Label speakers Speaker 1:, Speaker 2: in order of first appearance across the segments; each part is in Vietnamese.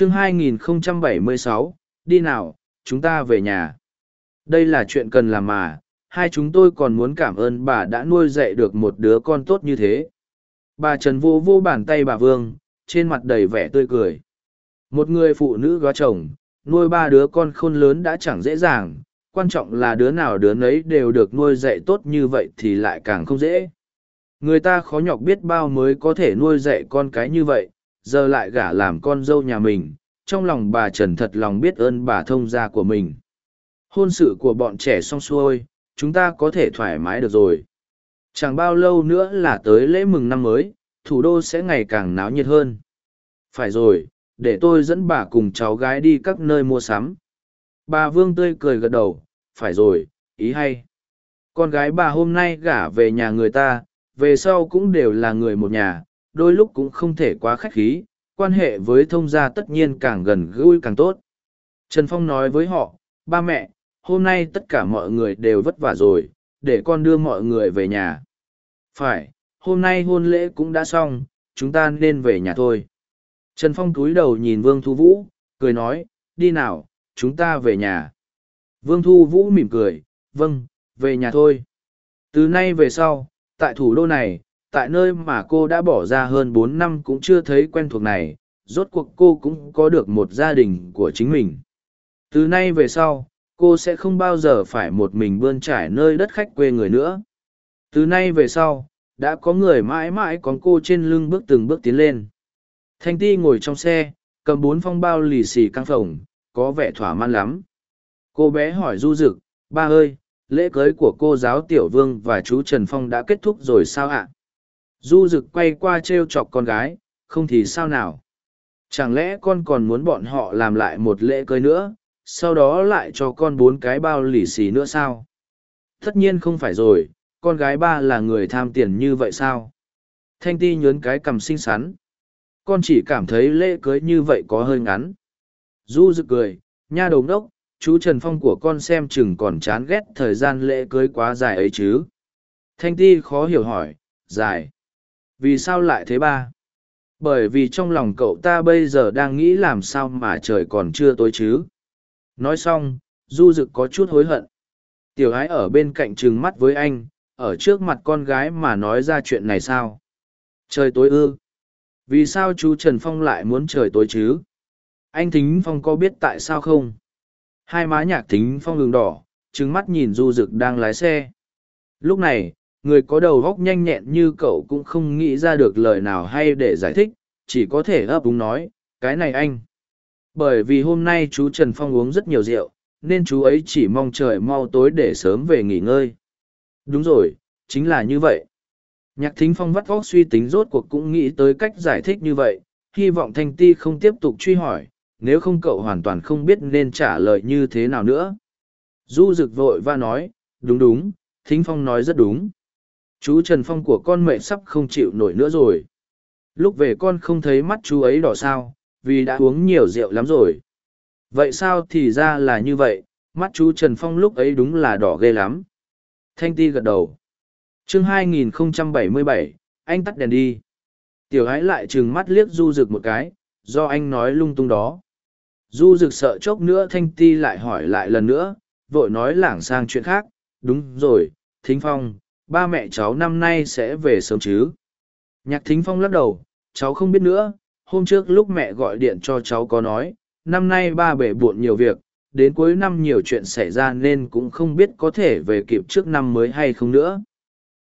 Speaker 1: chương 2076, đi nào, chúng ta về nhà. Đây là chuyện cần làm mà, hai chúng tôi còn muốn cảm ơn bà đã nuôi dạy được một đứa con tốt như thế. Bà Trần vô vô bàn tay bà Vương, trên mặt đầy vẻ tươi cười. Một người phụ nữ góa chồng, nuôi ba đứa con khôn lớn đã chẳng dễ dàng, quan trọng là đứa nào đứa nấy đều được nuôi dạy tốt như vậy thì lại càng không dễ. Người ta khó nhọc biết bao mới có thể nuôi dạy con cái như vậy, giờ lại gả làm con dâu nhà mình, trong lòng bà Trần thật lòng biết ơn bà thông gia của mình. Hôn sự của bọn trẻ xong xuôi, chúng ta có thể thoải mái được rồi. Chẳng bao lâu nữa là tới lễ mừng năm mới, thủ đô sẽ ngày càng náo nhiệt hơn. Phải rồi, để tôi dẫn bà cùng cháu gái đi các nơi mua sắm. Bà Vương tươi cười gật đầu, phải rồi, ý hay. Con gái bà hôm nay gả về nhà người ta, về sau cũng đều là người một nhà, đôi lúc cũng không thể quá khách khí, quan hệ với thông gia tất nhiên càng gần gũi càng tốt. Trần Phong nói với họ, ba mẹ, hôm nay tất cả mọi người đều vất vả rồi, để con đưa mọi người về nhà. Phải, hôm nay hôn lễ cũng đã xong, chúng ta nên về nhà thôi. Trần Phong túi đầu nhìn Vương Thu Vũ, cười nói, đi nào, chúng ta về nhà. Vương Thu Vũ mỉm cười, vâng, về nhà thôi. Từ nay về sau, tại thủ đô này, tại nơi mà cô đã bỏ ra hơn bốn năm cũng chưa thấy quen thuộc này, rốt cuộc cô cũng có được một gia đình của chính mình. Từ nay về sau, cô sẽ không bao giờ phải một mình bươn trải nơi đất khách quê người nữa. Từ nay về sau, đã có người mãi mãi còn cô trên lưng bước từng bước tiến lên. Thanh ti ngồi trong xe, cầm bốn phong bao lì xì căng phồng, có vẻ thỏa mãn lắm. Cô bé hỏi du dực, ba ơi, lễ cưới của cô giáo Tiểu Vương và chú Trần Phong đã kết thúc rồi sao ạ? Du rực quay qua trêu chọc con gái, không thì sao nào? Chẳng lẽ con còn muốn bọn họ làm lại một lễ cưới nữa, sau đó lại cho con bốn cái bao lì xì nữa sao? Tất nhiên không phải rồi, con gái ba là người tham tiền như vậy sao? Thanh ti nhớn cái cầm xinh xắn. Con chỉ cảm thấy lễ cưới như vậy có hơi ngắn. Du rực cười, nha đầu đốc, chú Trần Phong của con xem chừng còn chán ghét thời gian lễ cưới quá dài ấy chứ. Thanh ti khó hiểu hỏi, dài. Vì sao lại thế ba? Bởi vì trong lòng cậu ta bây giờ đang nghĩ làm sao mà trời còn chưa tối chứ. Nói xong, du rực có chút hối hận. Tiểu ái ở bên cạnh trừng mắt với anh, ở trước mặt con gái mà nói ra chuyện này sao? Trời tối ư? Vì sao chú Trần Phong lại muốn trời tối chứ? Anh Thính Phong có biết tại sao không? Hai má nhạc Thính Phong đường đỏ, trứng mắt nhìn Du Dực đang lái xe. Lúc này, người có đầu góc nhanh nhẹn như cậu cũng không nghĩ ra được lời nào hay để giải thích, chỉ có thể ấp úng nói, cái này anh. Bởi vì hôm nay chú Trần Phong uống rất nhiều rượu, nên chú ấy chỉ mong trời mau tối để sớm về nghỉ ngơi. Đúng rồi, chính là như vậy. Nhạc thính phong vắt vóc suy tính rốt cuộc cũng nghĩ tới cách giải thích như vậy, hy vọng thanh ti không tiếp tục truy hỏi, nếu không cậu hoàn toàn không biết nên trả lời như thế nào nữa. Du rực vội và nói, đúng đúng, thính phong nói rất đúng. Chú Trần Phong của con mẹ sắp không chịu nổi nữa rồi. Lúc về con không thấy mắt chú ấy đỏ sao, vì đã uống nhiều rượu lắm rồi. Vậy sao thì ra là như vậy, mắt chú Trần Phong lúc ấy đúng là đỏ ghê lắm. Thanh ti gật đầu. chương 2077, anh tắt đèn đi. Tiểu ái lại trừng mắt liếc du rực một cái, do anh nói lung tung đó. Du rực sợ chốc nữa thanh ti lại hỏi lại lần nữa, vội nói lảng sang chuyện khác. Đúng rồi, Thính Phong, ba mẹ cháu năm nay sẽ về sớm chứ. Nhạc Thính Phong lắc đầu, cháu không biết nữa, hôm trước lúc mẹ gọi điện cho cháu có nói, năm nay ba bể bộn nhiều việc, đến cuối năm nhiều chuyện xảy ra nên cũng không biết có thể về kịp trước năm mới hay không nữa.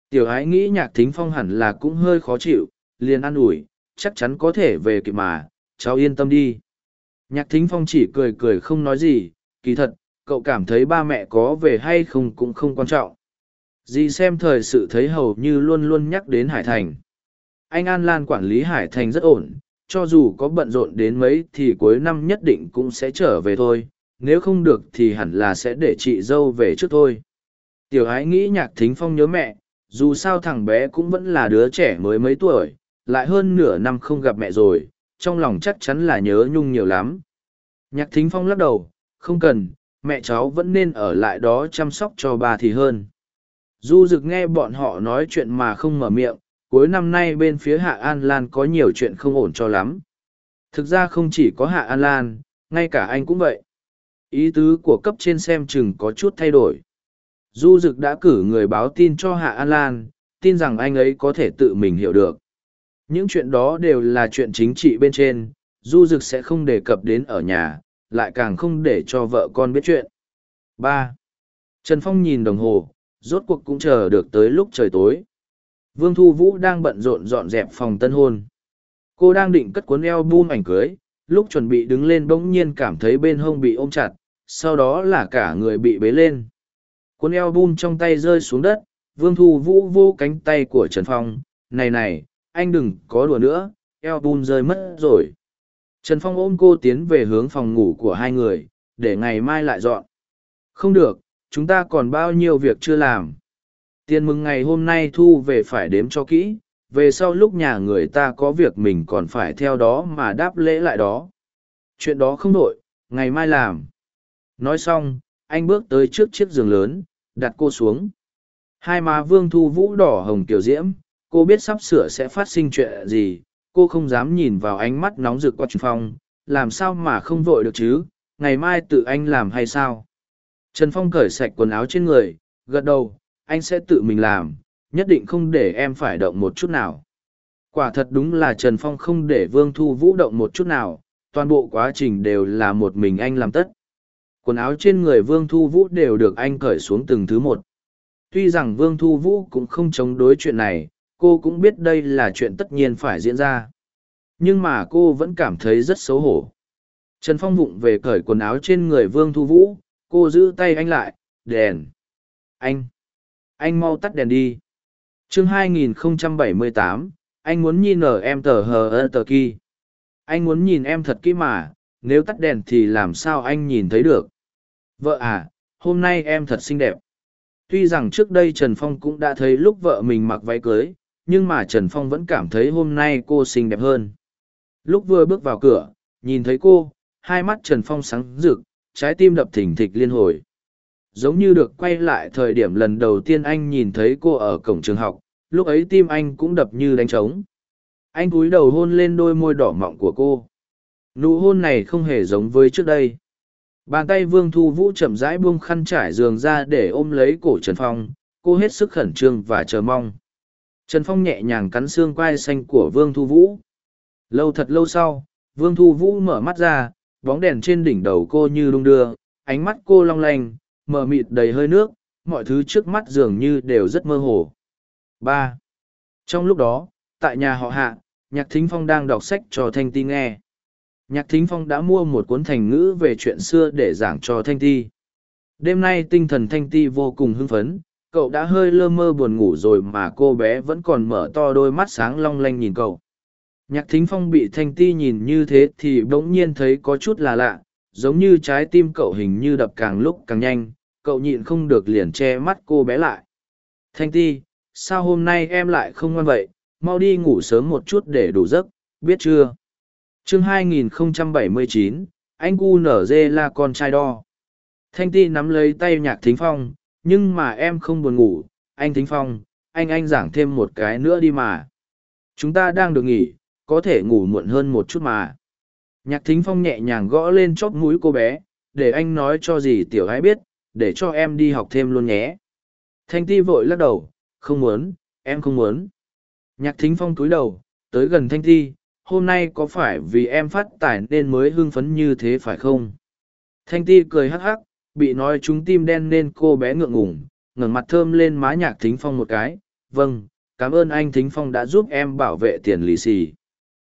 Speaker 1: Tiểu ái nghĩ nhạc thính phong hẳn là cũng hơi khó chịu, liền an ủi, chắc chắn có thể về kịp mà, cháu yên tâm đi. Nhạc thính phong chỉ cười cười không nói gì, kỳ thật, cậu cảm thấy ba mẹ có về hay không cũng không quan trọng. Dì xem thời sự thấy hầu như luôn luôn nhắc đến Hải Thành. Anh An Lan quản lý Hải Thành rất ổn, cho dù có bận rộn đến mấy thì cuối năm nhất định cũng sẽ trở về thôi, nếu không được thì hẳn là sẽ để chị dâu về trước thôi. Tiểu ái nghĩ nhạc thính phong nhớ mẹ, dù sao thằng bé cũng vẫn là đứa trẻ mới mấy tuổi, lại hơn nửa năm không gặp mẹ rồi, trong lòng chắc chắn là nhớ nhung nhiều lắm. Nhạc thính phong lắc đầu, không cần, mẹ cháu vẫn nên ở lại đó chăm sóc cho bà thì hơn. Du Dực nghe bọn họ nói chuyện mà không mở miệng, cuối năm nay bên phía Hạ An Lan có nhiều chuyện không ổn cho lắm. Thực ra không chỉ có Hạ An Lan, ngay cả anh cũng vậy. Ý tứ của cấp trên xem chừng có chút thay đổi. Du Dực đã cử người báo tin cho Hạ An Lan, tin rằng anh ấy có thể tự mình hiểu được. Những chuyện đó đều là chuyện chính trị bên trên, Du Dực sẽ không đề cập đến ở nhà, lại càng không để cho vợ con biết chuyện. ba Trần Phong nhìn đồng hồ, rốt cuộc cũng chờ được tới lúc trời tối. Vương Thu Vũ đang bận rộn dọn dẹp phòng tân hôn. Cô đang định cất cuốn eo bum ảnh cưới, lúc chuẩn bị đứng lên bỗng nhiên cảm thấy bên hông bị ôm chặt, sau đó là cả người bị bế lên. Cuốn eo bum trong tay rơi xuống đất, Vương Thu Vũ vô cánh tay của Trần Phong. Này này, anh đừng có đùa nữa, eo bum rơi mất rồi. Trần Phong ôm cô tiến về hướng phòng ngủ của hai người, để ngày mai lại dọn. Không được, chúng ta còn bao nhiêu việc chưa làm. Tiền mừng ngày hôm nay thu về phải đếm cho kỹ, về sau lúc nhà người ta có việc mình còn phải theo đó mà đáp lễ lại đó. Chuyện đó không đổi, ngày mai làm. Nói xong, anh bước tới trước chiếc giường lớn, đặt cô xuống. Hai má vương thu vũ đỏ hồng tiểu diễm, cô biết sắp sửa sẽ phát sinh chuyện gì, cô không dám nhìn vào ánh mắt nóng rực qua trần phong, làm sao mà không vội được chứ, ngày mai tự anh làm hay sao? Trần Phong cởi sạch quần áo trên người, gật đầu, anh sẽ tự mình làm, nhất định không để em phải động một chút nào. Quả thật đúng là Trần Phong không để Vương Thu Vũ động một chút nào, toàn bộ quá trình đều là một mình anh làm tất. Quần áo trên người Vương Thu Vũ đều được anh cởi xuống từng thứ một. Tuy rằng Vương Thu Vũ cũng không chống đối chuyện này, cô cũng biết đây là chuyện tất nhiên phải diễn ra. Nhưng mà cô vẫn cảm thấy rất xấu hổ. Trần Phong vụng về cởi quần áo trên người Vương Thu Vũ, cô giữ tay anh lại, đèn. Anh! Anh mau tắt đèn đi chương 2078, anh muốn nhìn ở em tờ hờ ơ tờ ki anh muốn nhìn em thật kỹ mà nếu tắt đèn thì làm sao anh nhìn thấy được vợ à hôm nay em thật xinh đẹp tuy rằng trước đây trần phong cũng đã thấy lúc vợ mình mặc váy cưới nhưng mà trần phong vẫn cảm thấy hôm nay cô xinh đẹp hơn lúc vừa bước vào cửa nhìn thấy cô hai mắt trần phong sáng rực trái tim đập thỉnh thịch liên hồi. Giống như được quay lại thời điểm lần đầu tiên anh nhìn thấy cô ở cổng trường học, lúc ấy tim anh cũng đập như đánh trống. Anh cúi đầu hôn lên đôi môi đỏ mọng của cô. Nụ hôn này không hề giống với trước đây. Bàn tay vương thu vũ chậm rãi buông khăn trải giường ra để ôm lấy cổ trần phong. Cô hết sức khẩn trương và chờ mong. Trần phong nhẹ nhàng cắn xương quai xanh của vương thu vũ. Lâu thật lâu sau, vương thu vũ mở mắt ra bóng đèn trên đỉnh đầu cô như đung đưa ánh mắt cô long lanh mờ mịt đầy hơi nước, mọi thứ trước mắt dường như đều rất mơ hồ. ba Trong lúc đó, tại nhà họ hạ, Nhạc Thính Phong đang đọc sách cho Thanh Ti nghe. Nhạc Thính Phong đã mua một cuốn thành ngữ về chuyện xưa để giảng cho Thanh Ti. Đêm nay tinh thần Thanh Ti vô cùng hưng phấn, cậu đã hơi lơ mơ buồn ngủ rồi mà cô bé vẫn còn mở to đôi mắt sáng long lanh nhìn cậu. Nhạc Thính Phong bị Thanh Ti nhìn như thế thì bỗng nhiên thấy có chút là lạ, giống như trái tim cậu hình như đập càng lúc càng nhanh, cậu nhịn không được liền che mắt cô bé lại. Thanh ti sao hôm nay em lại không ngoan vậy? Mau đi ngủ sớm một chút để đủ giấc biết chưa? Chương 2079, anh cu nở dê là con trai đo. Thanh ti nắm lấy tay nhạc thính phong nhưng mà em không buồn ngủ. Anh thính phong anh anh giảng thêm một cái nữa đi mà. Chúng ta đang được nghỉ có thể ngủ muộn hơn một chút mà. Nhạc thính phong nhẹ nhàng gõ lên chóp mũi cô bé, để anh nói cho gì tiểu gái biết, để cho em đi học thêm luôn nhé. Thanh ti vội lắc đầu, không muốn, em không muốn. Nhạc thính phong cúi đầu, tới gần thanh ti, hôm nay có phải vì em phát tài nên mới hưng phấn như thế phải không? Thanh ti cười hắc hắc, bị nói chúng tim đen nên cô bé ngượng ngủng ngẩng mặt thơm lên má nhạc thính phong một cái. Vâng cảm ơn anh thính phong đã giúp em bảo vệ tiền lì xì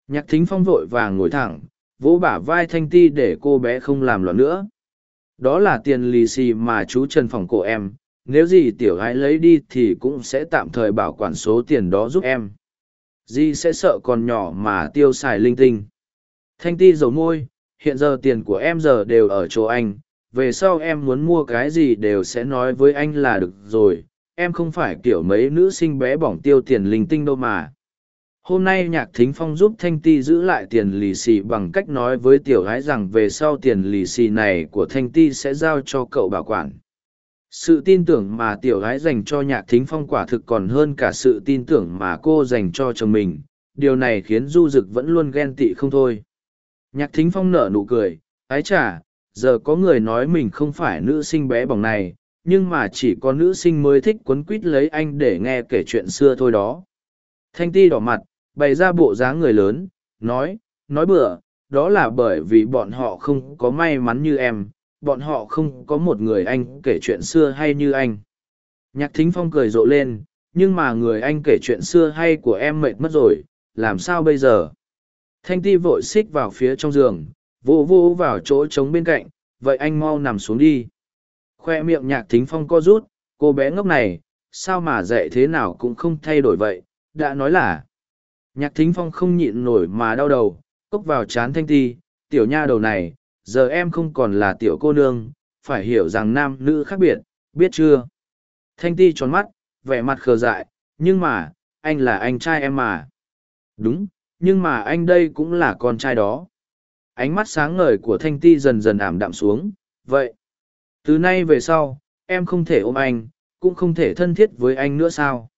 Speaker 1: nhạc thính phong vội vàng ngồi thẳng vỗ bả vai thanh ti để cô bé không làm loạn nữa đó là tiền lì xì mà chú Trần phòng cổ em, nếu gì tiểu gái lấy đi thì cũng sẽ tạm thời bảo quản số tiền đó giúp em. Di sẽ sợ còn nhỏ mà tiêu xài linh tinh. Thanh ti dầu môi, hiện giờ tiền của em giờ đều ở chỗ anh, về sau em muốn mua cái gì đều sẽ nói với anh là được rồi, em không phải kiểu mấy nữ sinh bé bỏng tiêu tiền linh tinh đâu mà hôm nay nhạc thính phong giúp thanh ti giữ lại tiền lì xì bằng cách nói với tiểu gái rằng về sau tiền lì xì này của thanh ti sẽ giao cho cậu bảo quản. Sự tin tưởng mà tiểu gái dành cho nhạc thính phong quả thực còn hơn cả sự tin tưởng mà cô dành cho chồng mình. Điều này khiến du d ự c vẫn luôn ghen tị không thôi. Nhạc thính phong nở nụ cười, ái chà, giờ có người nói mình không phải nữ sinh bé bỏng này, nhưng mà chỉ có nữ sinh mới thích quấn quít lấy anh để nghe kể chuyện xưa thôi đó. Thanh ti đỏ mặt, bày ra bộ dáng người lớn, nói, nói bừa, đó là bởi vì bọn họ không có may mắn như em, bọn họ không có một người anh kể chuyện xưa hay như anh. Nhạc thính phong cười rộ lên, nhưng mà người anh kể chuyện xưa hay của em mệt mất rồi, làm sao bây giờ? Thanh ti vội xích vào phía trong giường, vô vô vào chỗ trống bên cạnh, vậy anh mau nằm xuống đi. Khoe miệng nhạc thính phong co rút, cô bé ngốc này, sao mà dạy thế nào cũng không thay đổi vậy, đã nói là. Nhạc thính phong không nhịn nổi mà đau đầu, cốc vào chán thanh ti, tiểu nha đầu này, giờ em không còn là tiểu cô nương, phải hiểu rằng nam nữ khác biệt, biết chưa? Thanh ti tròn mắt, vẻ mặt khờ dại, nhưng mà, anh là anh trai em mà. Đúng, nhưng mà anh đây cũng là con trai đó. Ánh mắt sáng ngời của Thanh ti dần dần ảm đạm xuống, vậy. Từ nay về sau, em không thể ôm anh, cũng không thể thân thiết với anh nữa sao?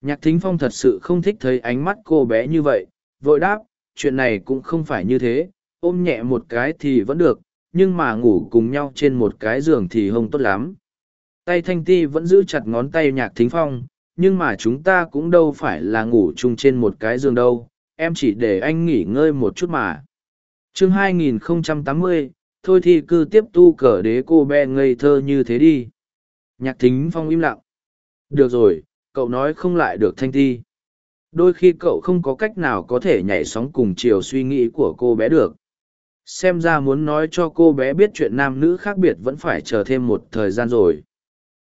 Speaker 1: Nhạc thính phong thật sự không thích thấy ánh mắt cô bé như vậy, vội đáp, chuyện này cũng không phải như thế, ôm nhẹ một cái thì vẫn được, nhưng mà ngủ cùng nhau trên một cái giường thì không tốt lắm. Tay thanh ti vẫn giữ chặt ngón tay nhạc thính phong, nhưng mà chúng ta cũng đâu phải là ngủ chung trên một cái giường đâu, em chỉ để anh nghỉ ngơi một chút mà. chương 2080, thôi thì cứ tiếp tu cờ đế cô bé ngây thơ như thế đi. Nhạc thính phong im lặng. Được rồi, cậu nói không lại được thanh ti. Đôi khi cậu không có cách nào có thể nhảy sóng cùng chiều suy nghĩ của cô bé được. Xem ra muốn nói cho cô bé biết chuyện nam nữ khác biệt vẫn phải chờ thêm một thời gian rồi.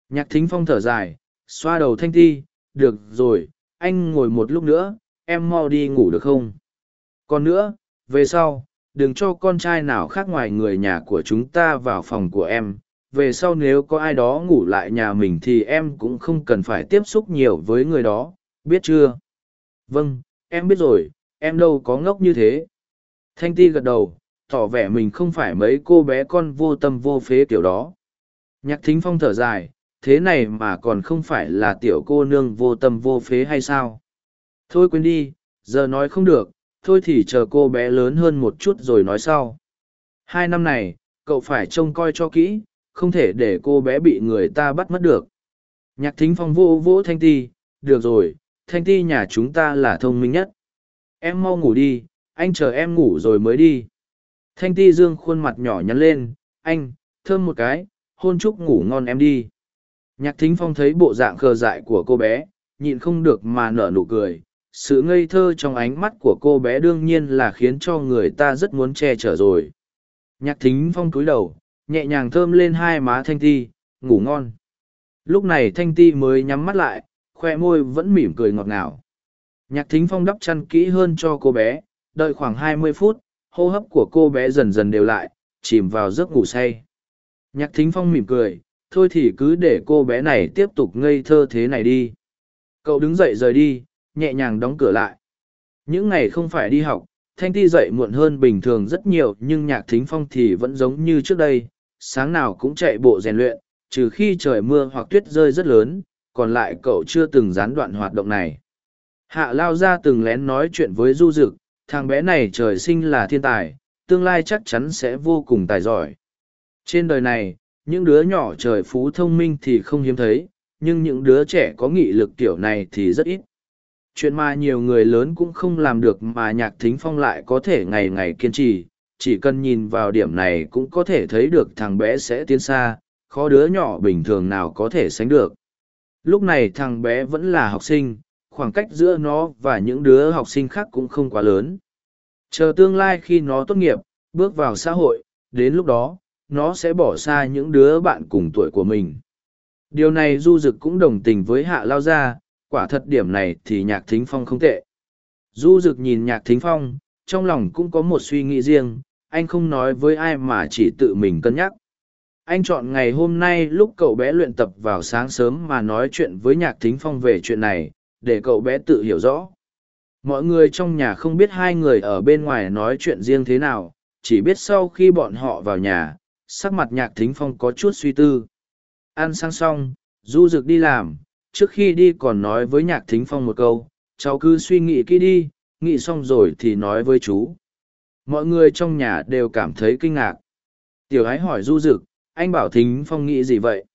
Speaker 1: Nhạc thính phong thở dài, xoa đầu thanh ti, được rồi, anh ngồi một lúc nữa, em mau đi ngủ được không? Còn nữa, về sau, đừng cho con trai nào khác ngoài người nhà của chúng ta vào phòng của em về sau nếu có ai đó ngủ lại nhà mình thì em cũng không cần phải tiếp xúc nhiều với người đó, biết chưa? Vâng em biết rồi, em đâu có ngốc như thế. Thanh ti gật đầu, tỏ vẻ mình không phải mấy cô bé con vô tâm vô phế kiểu đó. Nhạc thính phong thở dài, thế này mà còn không phải là tiểu cô nương vô tâm vô phế hay sao? Thôi quên đi, giờ nói không được, thôi thì chờ cô bé lớn hơn một chút rồi nói sau. Hai năm này, cậu phải trông coi cho kỹ không thể để cô bé bị người ta bắt mất được. Nhạc thính phong vô vỗ thanh ti, được rồi, thanh ti nhà chúng ta là thông minh nhất. Em mau ngủ đi, anh chờ em ngủ rồi mới đi. Thanh ti dương khuôn mặt nhỏ nhắn lên, anh, thơm một cái, hôn chúc ngủ ngon em đi. Nhạc thính phong thấy bộ dạng khờ dại của cô bé, nhịn không được mà nở nụ cười. Sự ngây thơ trong ánh mắt của cô bé đương nhiên là khiến cho người ta rất muốn che chở rồi. Nhạc thính phong cúi đầu, nhẹ nhàng thơm lên hai má thanh ti, ngủ ngon. Lúc này thanh ti mới nhắm mắt lại, khoe môi vẫn mỉm cười ngọt ngào. Nhạc thính phong đắp chăn kỹ hơn cho cô bé, đợi khoảng hai mươi phút, hô hấp của cô bé dần dần đều lại, chìm vào giấc ngủ say. Nhạc thính phong mỉm cười, thôi thì cứ để cô bé này tiếp tục ngây thơ thế này đi. Cậu đứng dậy rời đi, nhẹ nhàng đóng cửa lại. Những ngày không phải đi học, thanh ti dậy muộn hơn bình thường rất nhiều, nhưng nhạc thính phong thì vẫn giống như trước đây sáng nào cũng chạy bộ rèn luyện, trừ khi trời mưa hoặc tuyết rơi rất lớn, còn lại cậu chưa từng gián đoạn hoạt động này. Hạ lao ra từng lén nói chuyện với du dực, thằng bé này trời sinh là thiên tài, tương lai chắc chắn sẽ vô cùng tài giỏi. Trên đời này, những đứa nhỏ trời phú thông minh thì không hiếm thấy, nhưng những đứa trẻ có nghị lực kiểu này thì rất ít. Chuyện mà nhiều người lớn cũng không làm được mà nhạc thính phong lại có thể ngày ngày kiên trì, chỉ cần nhìn vào điểm này cũng có thể thấy được thằng bé sẽ tiến xa, khó đứa nhỏ bình thường nào có thể sánh được. Lúc này thằng bé vẫn là học sinh, khoảng cách giữa nó và những đứa học sinh khác cũng không quá lớn. Chờ tương lai khi nó tốt nghiệp, bước vào xã hội, đến lúc đó, nó sẽ bỏ xa những đứa bạn cùng tuổi của mình. Điều này Du Dực cũng đồng tình với Hạ Lao Gia, quả thật điểm này thì Nhạc Thính Phong không tệ. Du Dực nhìn Nhạc Thính Phong, trong lòng cũng có một suy nghĩ riêng, anh không nói với ai mà chỉ tự mình cân nhắc. Anh chọn ngày hôm nay lúc cậu bé luyện tập vào sáng sớm mà nói chuyện với Nhạc Thính Phong về chuyện này, để cậu bé tự hiểu rõ. Mọi người trong nhà không biết hai người ở bên ngoài nói chuyện riêng thế nào, chỉ biết sau khi bọn họ vào nhà, sắc mặt Nhạc Thính Phong có chút suy tư. Ăn sang xong, Du Dực đi làm, trước khi đi còn nói với Nhạc Thính Phong một câu, cháu cứ suy nghĩ kỹ đi, nghĩ xong rồi thì nói với chú mọi người trong nhà đều cảm thấy kinh ngạc. Tiểu ái hỏi Du Dực, anh bảo Thính Phong nghĩ gì vậy?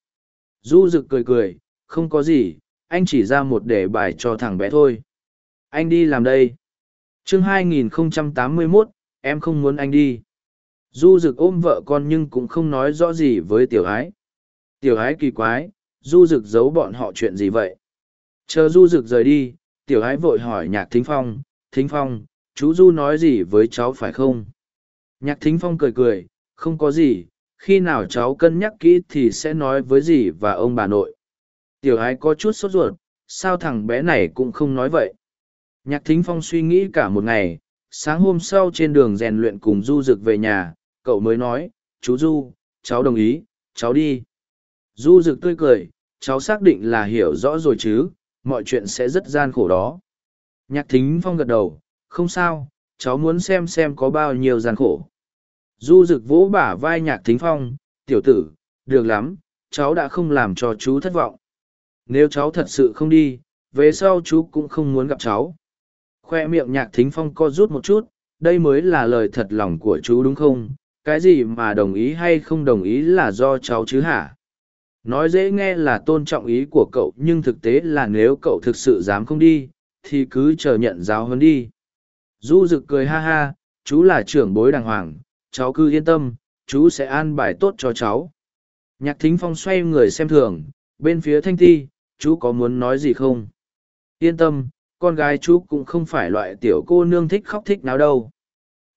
Speaker 1: Du Dực cười cười, không có gì, anh chỉ ra một đề bài cho thằng bé thôi. Anh đi làm đây. chương 2081, em không muốn anh đi. Du Dực ôm vợ con nhưng cũng không nói rõ gì với tiểu ái. Tiểu ái kỳ quái, Du Dực giấu bọn họ chuyện gì vậy? Chờ Du Dực rời đi, tiểu ái vội hỏi nhạc thính phong, thính phong, chú Du nói gì với cháu phải không? Nhạc thính phong cười cười, không có gì, khi nào cháu cân nhắc kỹ thì sẽ nói với dì và ông bà nội. Tiểu ái có chút sốt ruột, sao thằng bé này cũng không nói vậy? Nhạc thính phong suy nghĩ cả một ngày, sáng hôm sau trên đường rèn luyện cùng Du Dực về nhà, cậu mới nói, chú Du, cháu đồng ý, cháu đi. Du Dực tươi cười, cháu xác định là hiểu rõ rồi chứ, mọi chuyện sẽ rất gian khổ đó. Nhạc thính phong gật đầu, không sao, cháu muốn xem xem có bao nhiêu gian khổ. Du rực vỗ bả vai nhạc thính phong, tiểu tử, được lắm, cháu đã không làm cho chú thất vọng. Nếu cháu thật sự không đi, về sau chú cũng không muốn gặp cháu. Khoe miệng nhạc thính phong co rút một chút, đây mới là lời thật lòng của chú đúng không? Cái gì mà đồng ý hay không đồng ý là do cháu chứ hả? Nói dễ nghe là tôn trọng ý của cậu nhưng thực tế là nếu cậu thực sự dám không đi, thì cứ chờ nhận giáo hơn đi. Du rực cười ha ha, chú là trưởng bối đàng hoàng, cháu cứ yên tâm, chú sẽ an bài tốt cho cháu. Nhạc thính phong xoay người xem thường, bên phía thanh ti, chú có muốn nói gì không? Yên tâm, con gái chú cũng không phải loại tiểu cô nương thích khóc thích nào đâu.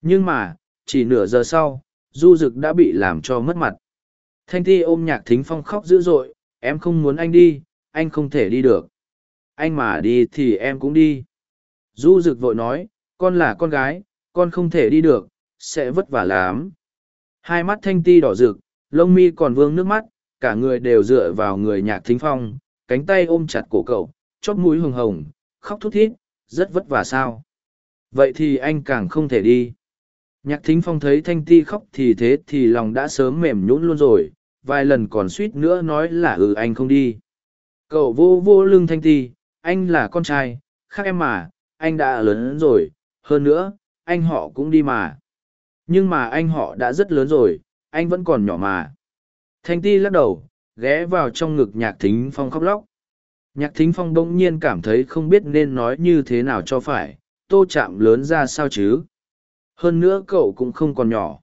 Speaker 1: Nhưng mà, chỉ nửa giờ sau, du rực đã bị làm cho mất mặt. Thanh ti ôm nhạc thính phong khóc dữ dội, em không muốn anh đi, anh không thể đi được. Anh mà đi thì em cũng đi. Du rực vội nói, con là con gái, con không thể đi được, sẽ vất vả lắm. Hai mắt thanh ti đỏ rực, lông mi còn vương nước mắt, cả người đều dựa vào người nhạc thính phong, cánh tay ôm chặt cổ cậu, chóp mũi hừng hồng, khóc thút thít, rất vất vả sao. Vậy thì anh càng không thể đi. Nhạc thính phong thấy thanh ti khóc thì thế thì lòng đã sớm mềm nhũn luôn rồi, vài lần còn suýt nữa nói là ừ anh không đi. Cậu vô vô lưng thanh ti, anh là con trai, khác em mà, anh đã lớn rồi, hơn nữa, anh họ cũng đi mà. Nhưng mà anh họ đã rất lớn rồi, anh vẫn còn nhỏ mà. Thanh ti lắc đầu, ghé vào trong ngực nhạc thính phong khóc lóc. Nhạc thính phong bỗng nhiên cảm thấy không biết nên nói như thế nào cho phải, tô chạm lớn ra sao chứ. Hơn nữa cậu cũng không còn nhỏ.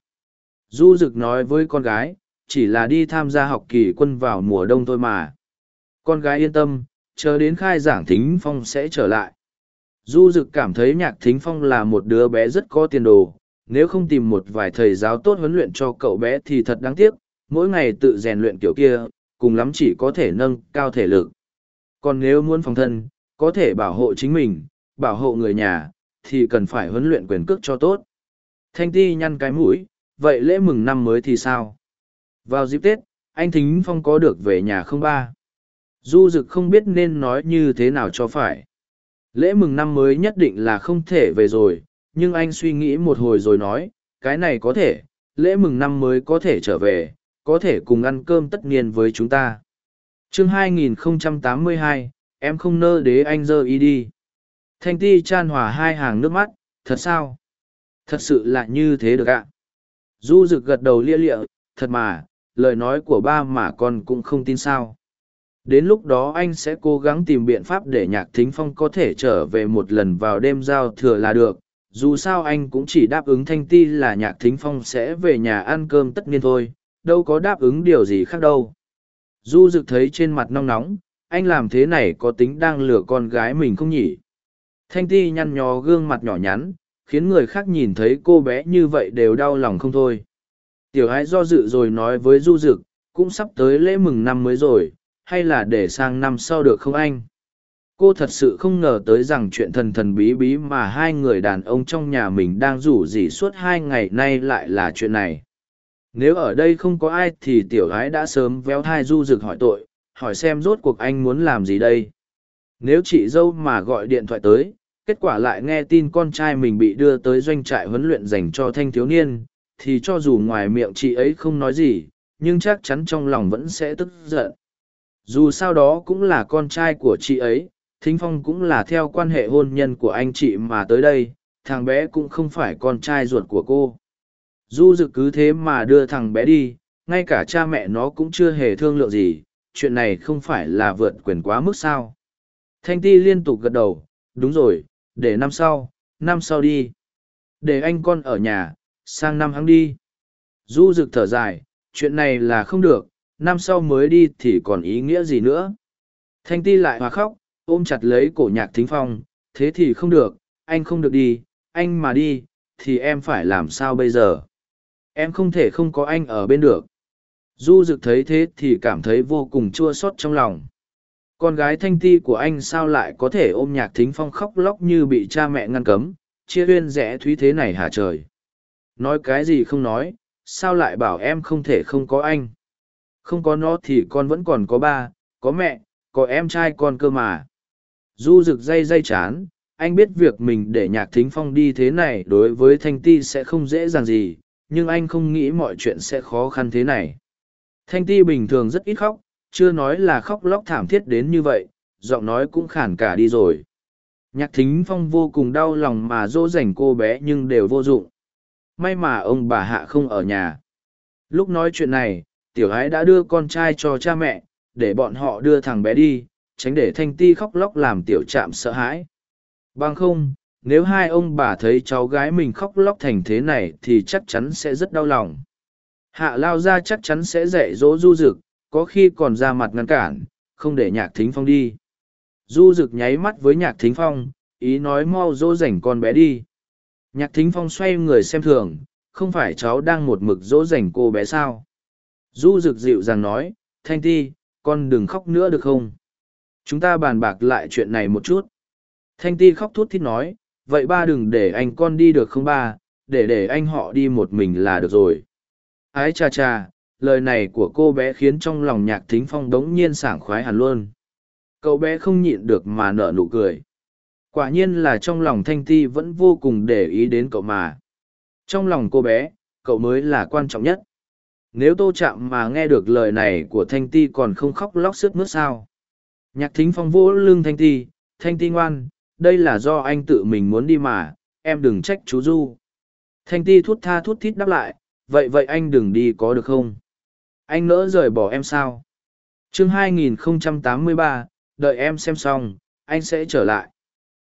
Speaker 1: Du Dực nói với con gái, chỉ là đi tham gia học kỳ quân vào mùa đông thôi mà. Con gái yên tâm, chờ đến khai giảng thính phong sẽ trở lại. Du Dực cảm thấy nhạc thính phong là một đứa bé rất có tiền đồ, nếu không tìm một vài thầy giáo tốt huấn luyện cho cậu bé thì thật đáng tiếc, mỗi ngày tự rèn luyện kiểu kia, cùng lắm chỉ có thể nâng cao thể lực. Còn nếu muốn phòng thân, có thể bảo hộ chính mình, bảo hộ người nhà, thì cần phải huấn luyện quyền cước cho tốt. Thanh ti nhăn cái mũi, vậy lễ mừng năm mới thì sao? Vào dịp Tết, anh Thính Phong có được về nhà không ba? Du Dực không biết nên nói như thế nào cho phải. Lễ mừng năm mới nhất định là không thể về rồi, nhưng anh suy nghĩ một hồi rồi nói, cái này có thể, lễ mừng năm mới có thể trở về, có thể cùng ăn cơm tất niên với chúng ta. chương 2082, em không nơ đế anh dơ y đi. Thanh ti chan hòa hai hàng nước mắt, thật sao? Thật sự là như thế được ạ. Du Dực gật đầu lia lịa, thật mà, lời nói của ba mà con cũng không tin sao. Đến lúc đó anh sẽ cố gắng tìm biện pháp để nhạc thính phong có thể trở về một lần vào đêm giao thừa là được. Dù sao anh cũng chỉ đáp ứng thanh ti là nhạc thính phong sẽ về nhà ăn cơm tất nhiên thôi, đâu có đáp ứng điều gì khác đâu. Du rực thấy trên mặt nong nóng, anh làm thế này có tính đang lừa con gái mình không nhỉ? Thanh ti nhăn nhó gương mặt nhỏ nhắn, khiến người khác nhìn thấy cô bé như vậy đều đau lòng không thôi. Tiểu ái do dự rồi nói với Du Dực, cũng sắp tới lễ mừng năm mới rồi, hay là để sang năm sau được không anh? Cô thật sự không ngờ tới rằng chuyện thần thần bí bí mà hai người đàn ông trong nhà mình đang rủ rỉ suốt hai ngày nay lại là chuyện này. Nếu ở đây không có ai thì tiểu gái đã sớm véo thai Du Dực hỏi tội, hỏi xem rốt cuộc anh muốn làm gì đây. Nếu chị dâu mà gọi điện thoại tới, kết quả lại nghe tin con trai mình bị đưa tới doanh trại huấn luyện dành cho thanh thiếu niên, thì cho dù ngoài miệng chị ấy không nói gì, nhưng chắc chắn trong lòng vẫn sẽ tức giận. Dù sao đó cũng là con trai của chị ấy, Thính Phong cũng là theo quan hệ hôn nhân của anh chị mà tới đây, thằng bé cũng không phải con trai ruột của cô. Du dự cứ thế mà đưa thằng bé đi ngay cả cha mẹ nó cũng chưa hề thương lượng gì chuyện này không phải là vượt quyền quá mức sao. Thanh ti liên tục gật đầu đúng rồi để năm sau năm sau đi. Để anh con ở nhà sang năm hắn đi. Du rực thở dài chuyện này là không được năm sau mới đi thì còn ý nghĩa gì nữa? Thanh ti lại hòa khóc, ôm chặt lấy cổ nhạc thính phong, thế thì không được, anh không được đi, anh mà đi, thì em phải làm sao bây giờ? Em không thể không có anh ở bên được. Du Dực thấy thế thì cảm thấy vô cùng chua xót trong lòng. Con gái thanh ti của anh sao lại có thể ôm nhạc thính phong khóc lóc như bị cha mẹ ngăn cấm, chia huyên rẽ thúy thế này hả trời? Nói cái gì không nói, sao lại bảo em không thể không có anh? Không có nó thì con vẫn còn có ba, có mẹ, có em trai con cơ mà. Du rực dây dây chán, anh biết việc mình để nhạc thính phong đi thế này đối với thanh ti sẽ không dễ dàng gì, nhưng anh không nghĩ mọi chuyện sẽ khó khăn thế này. Thanh ti bình thường rất ít khóc, chưa nói là khóc lóc thảm thiết đến như vậy, giọng nói cũng khản cả đi rồi. Nhạc thính phong vô cùng đau lòng mà dỗ dành cô bé nhưng đều vô dụng. May mà ông bà hạ không ở nhà. Lúc nói chuyện này tiểu ái đã đưa con trai cho cha mẹ, để bọn họ đưa thằng bé đi, tránh để thanh ti khóc lóc làm tiểu trạm sợ hãi. Bằng không, nếu hai ông bà thấy cháu gái mình khóc lóc thành thế này thì chắc chắn sẽ rất đau lòng. Hạ lao ra chắc chắn sẽ dạy dỗ du rực có khi còn ra mặt ngăn cản, không để nhạc thính phong đi. Du rực nháy mắt với nhạc thính phong, ý nói mau dỗ dành con bé đi. Nhạc thính phong xoay người xem thường, không phải cháu đang một mực dỗ dành cô bé sao? Du rực dịu dàng nói, thanh ti, con đừng khóc nữa được không? Chúng ta bàn bạc lại chuyện này một chút. Thanh ti khóc thút thít nói, vậy ba đừng để anh con đi được không ba? Để để anh họ đi một mình là được rồi. Ái cha cha, lời này của cô bé khiến trong lòng nhạc thính phong đống nhiên sảng khoái hẳn luôn. Cậu bé không nhịn được mà nở nụ cười. Quả nhiên là trong lòng thanh ti vẫn vô cùng để ý đến cậu mà. Trong lòng cô bé, cậu mới là quan trọng nhất nếu tô chạm mà nghe được lời này của thanh ti còn không khóc lóc sướt mướt sao? Nhạc thính phong vỗ lưng thanh ti thanh ti ngoan đây là do anh tự mình muốn đi mà em đừng trách chú du. Thanh ti thút tha thút thít đáp lại vậy vậy anh đừng đi có được không? Anh nỡ rời bỏ em sao? Chương 2083, đợi em xem xong anh sẽ trở lại.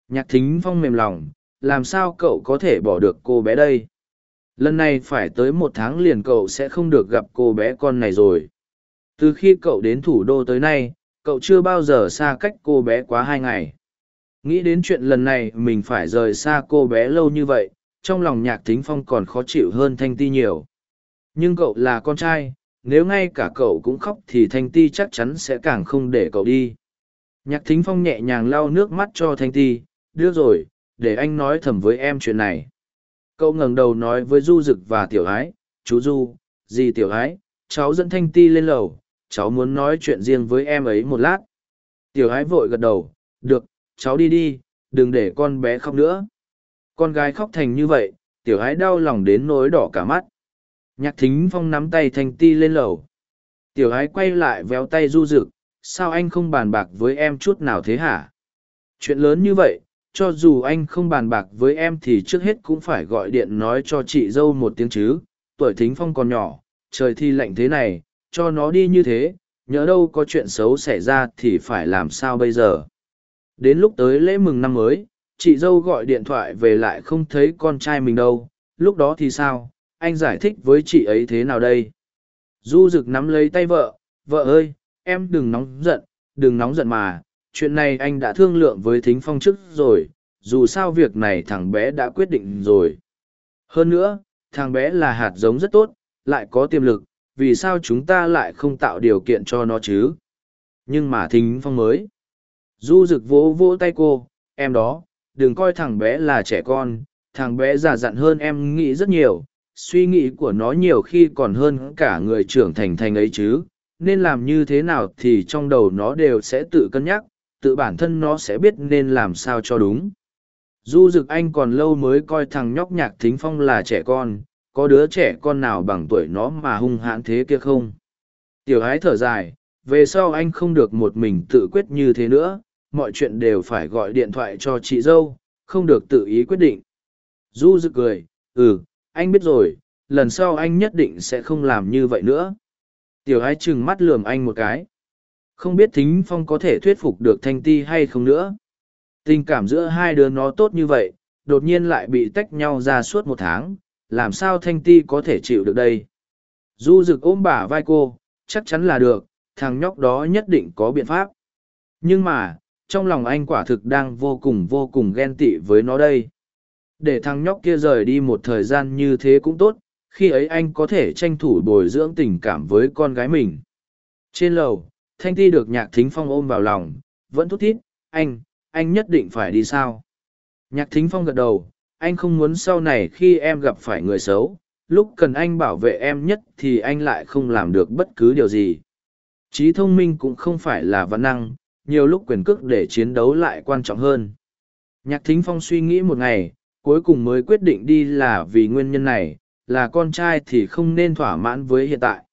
Speaker 1: Nhạc thính phong mềm lòng làm sao cậu có thể bỏ được cô bé đây? Lần này phải tới một tháng liền cậu sẽ không được gặp cô bé con này rồi. Từ khi cậu đến thủ đô tới nay, cậu chưa bao giờ xa cách cô bé quá hai ngày. Nghĩ đến chuyện lần này mình phải rời xa cô bé lâu như vậy, trong lòng nhạc thính phong còn khó chịu hơn thanh ti nhiều. Nhưng cậu là con trai, nếu ngay cả cậu cũng khóc thì thanh ti chắc chắn sẽ càng không để cậu đi. Nhạc thính phong nhẹ nhàng lau nước mắt cho thanh ti, được rồi, để anh nói thầm với em chuyện này cậu ngẩng đầu nói với du dực và tiểu ái, chú du, dì tiểu ái, cháu dẫn thanh ti lên lầu, cháu muốn nói chuyện riêng với em ấy một lát. Tiểu ái vội gật đầu, được, cháu đi đi, đừng để con bé khóc nữa. Con gái khóc thành như vậy, tiểu ái đau lòng đến nỗi đỏ cả mắt. Nhạc thính phong nắm tay thanh ti lên lầu. Tiểu ái quay lại véo tay du dực, sao anh không bàn bạc với em chút nào thế hả? Chuyện lớn như vậy cho dù anh không bàn bạc với em thì trước hết cũng phải gọi điện nói cho chị dâu một tiếng chứ, tuổi thính phong còn nhỏ, trời thi lạnh thế này, cho nó đi như thế Nhỡ đâu có chuyện xấu xảy ra thì phải làm sao bây giờ. Đến lúc tới lễ mừng năm mới, chị dâu gọi điện thoại về lại không thấy con trai mình đâu, lúc đó thì sao, anh giải thích với chị ấy thế nào đây? Du rực nắm lấy tay vợ vợ ơi, em đừng nóng giận, đừng nóng giận mà chuyện này anh đã thương lượng với thính phong trước rồi, dù sao việc này thằng bé đã quyết định rồi. Hơn nữa, thằng bé là hạt giống rất tốt, lại có tiềm lực, vì sao chúng ta lại không tạo điều kiện cho nó chứ? Nhưng mà thính phong mới. Du rực vỗ vỗ tay cô, em đó, đừng coi thằng bé là trẻ con, thằng bé già dặn hơn em nghĩ rất nhiều, suy nghĩ của nó nhiều khi còn hơn cả người trưởng thành thành ấy chứ, nên làm như thế nào thì trong đầu nó đều sẽ tự cân nhắc tự bản thân nó sẽ biết nên làm sao cho đúng du Dực anh còn lâu mới coi thằng nhóc nhạc thính phong là trẻ con có đứa trẻ con nào bằng tuổi nó mà hung hãn thế kia không tiểu ái thở dài về sau anh không được một mình tự quyết như thế nữa mọi chuyện đều phải gọi điện thoại cho chị dâu không được tự ý quyết định Du Dực cười, ừ, anh biết rồi, lần sau anh nhất định sẽ không làm như vậy nữa. Tiểu ái chừng mắt lườm anh một cái. Không biết Thính Phong có thể thuyết phục được Thanh Ti hay không nữa. Tình cảm giữa hai đứa nó tốt như vậy, đột nhiên lại bị tách nhau ra suốt một tháng, làm sao Thanh Ti có thể chịu được đây? Du rực ôm bả vai cô, chắc chắn là được, thằng nhóc đó nhất định có biện pháp. Nhưng mà, trong lòng anh quả thực đang vô cùng vô cùng ghen tị với nó đây. Để thằng nhóc kia rời đi một thời gian như thế cũng tốt, khi ấy anh có thể tranh thủ bồi dưỡng tình cảm với con gái mình. Trên lầu, Thanh Ti được Nhạc Thính Phong ôm vào lòng, vẫn thút thít, anh, anh nhất định phải đi sao? Nhạc Thính Phong gật đầu, anh không muốn sau này khi em gặp phải người xấu, lúc cần anh bảo vệ em nhất thì anh lại không làm được bất cứ điều gì. Trí thông minh cũng không phải là văn năng, nhiều lúc quyền cước để chiến đấu lại quan trọng hơn. Nhạc Thính Phong suy nghĩ một ngày, cuối cùng mới quyết định đi là vì nguyên nhân này, là con trai thì không nên thỏa mãn với hiện tại.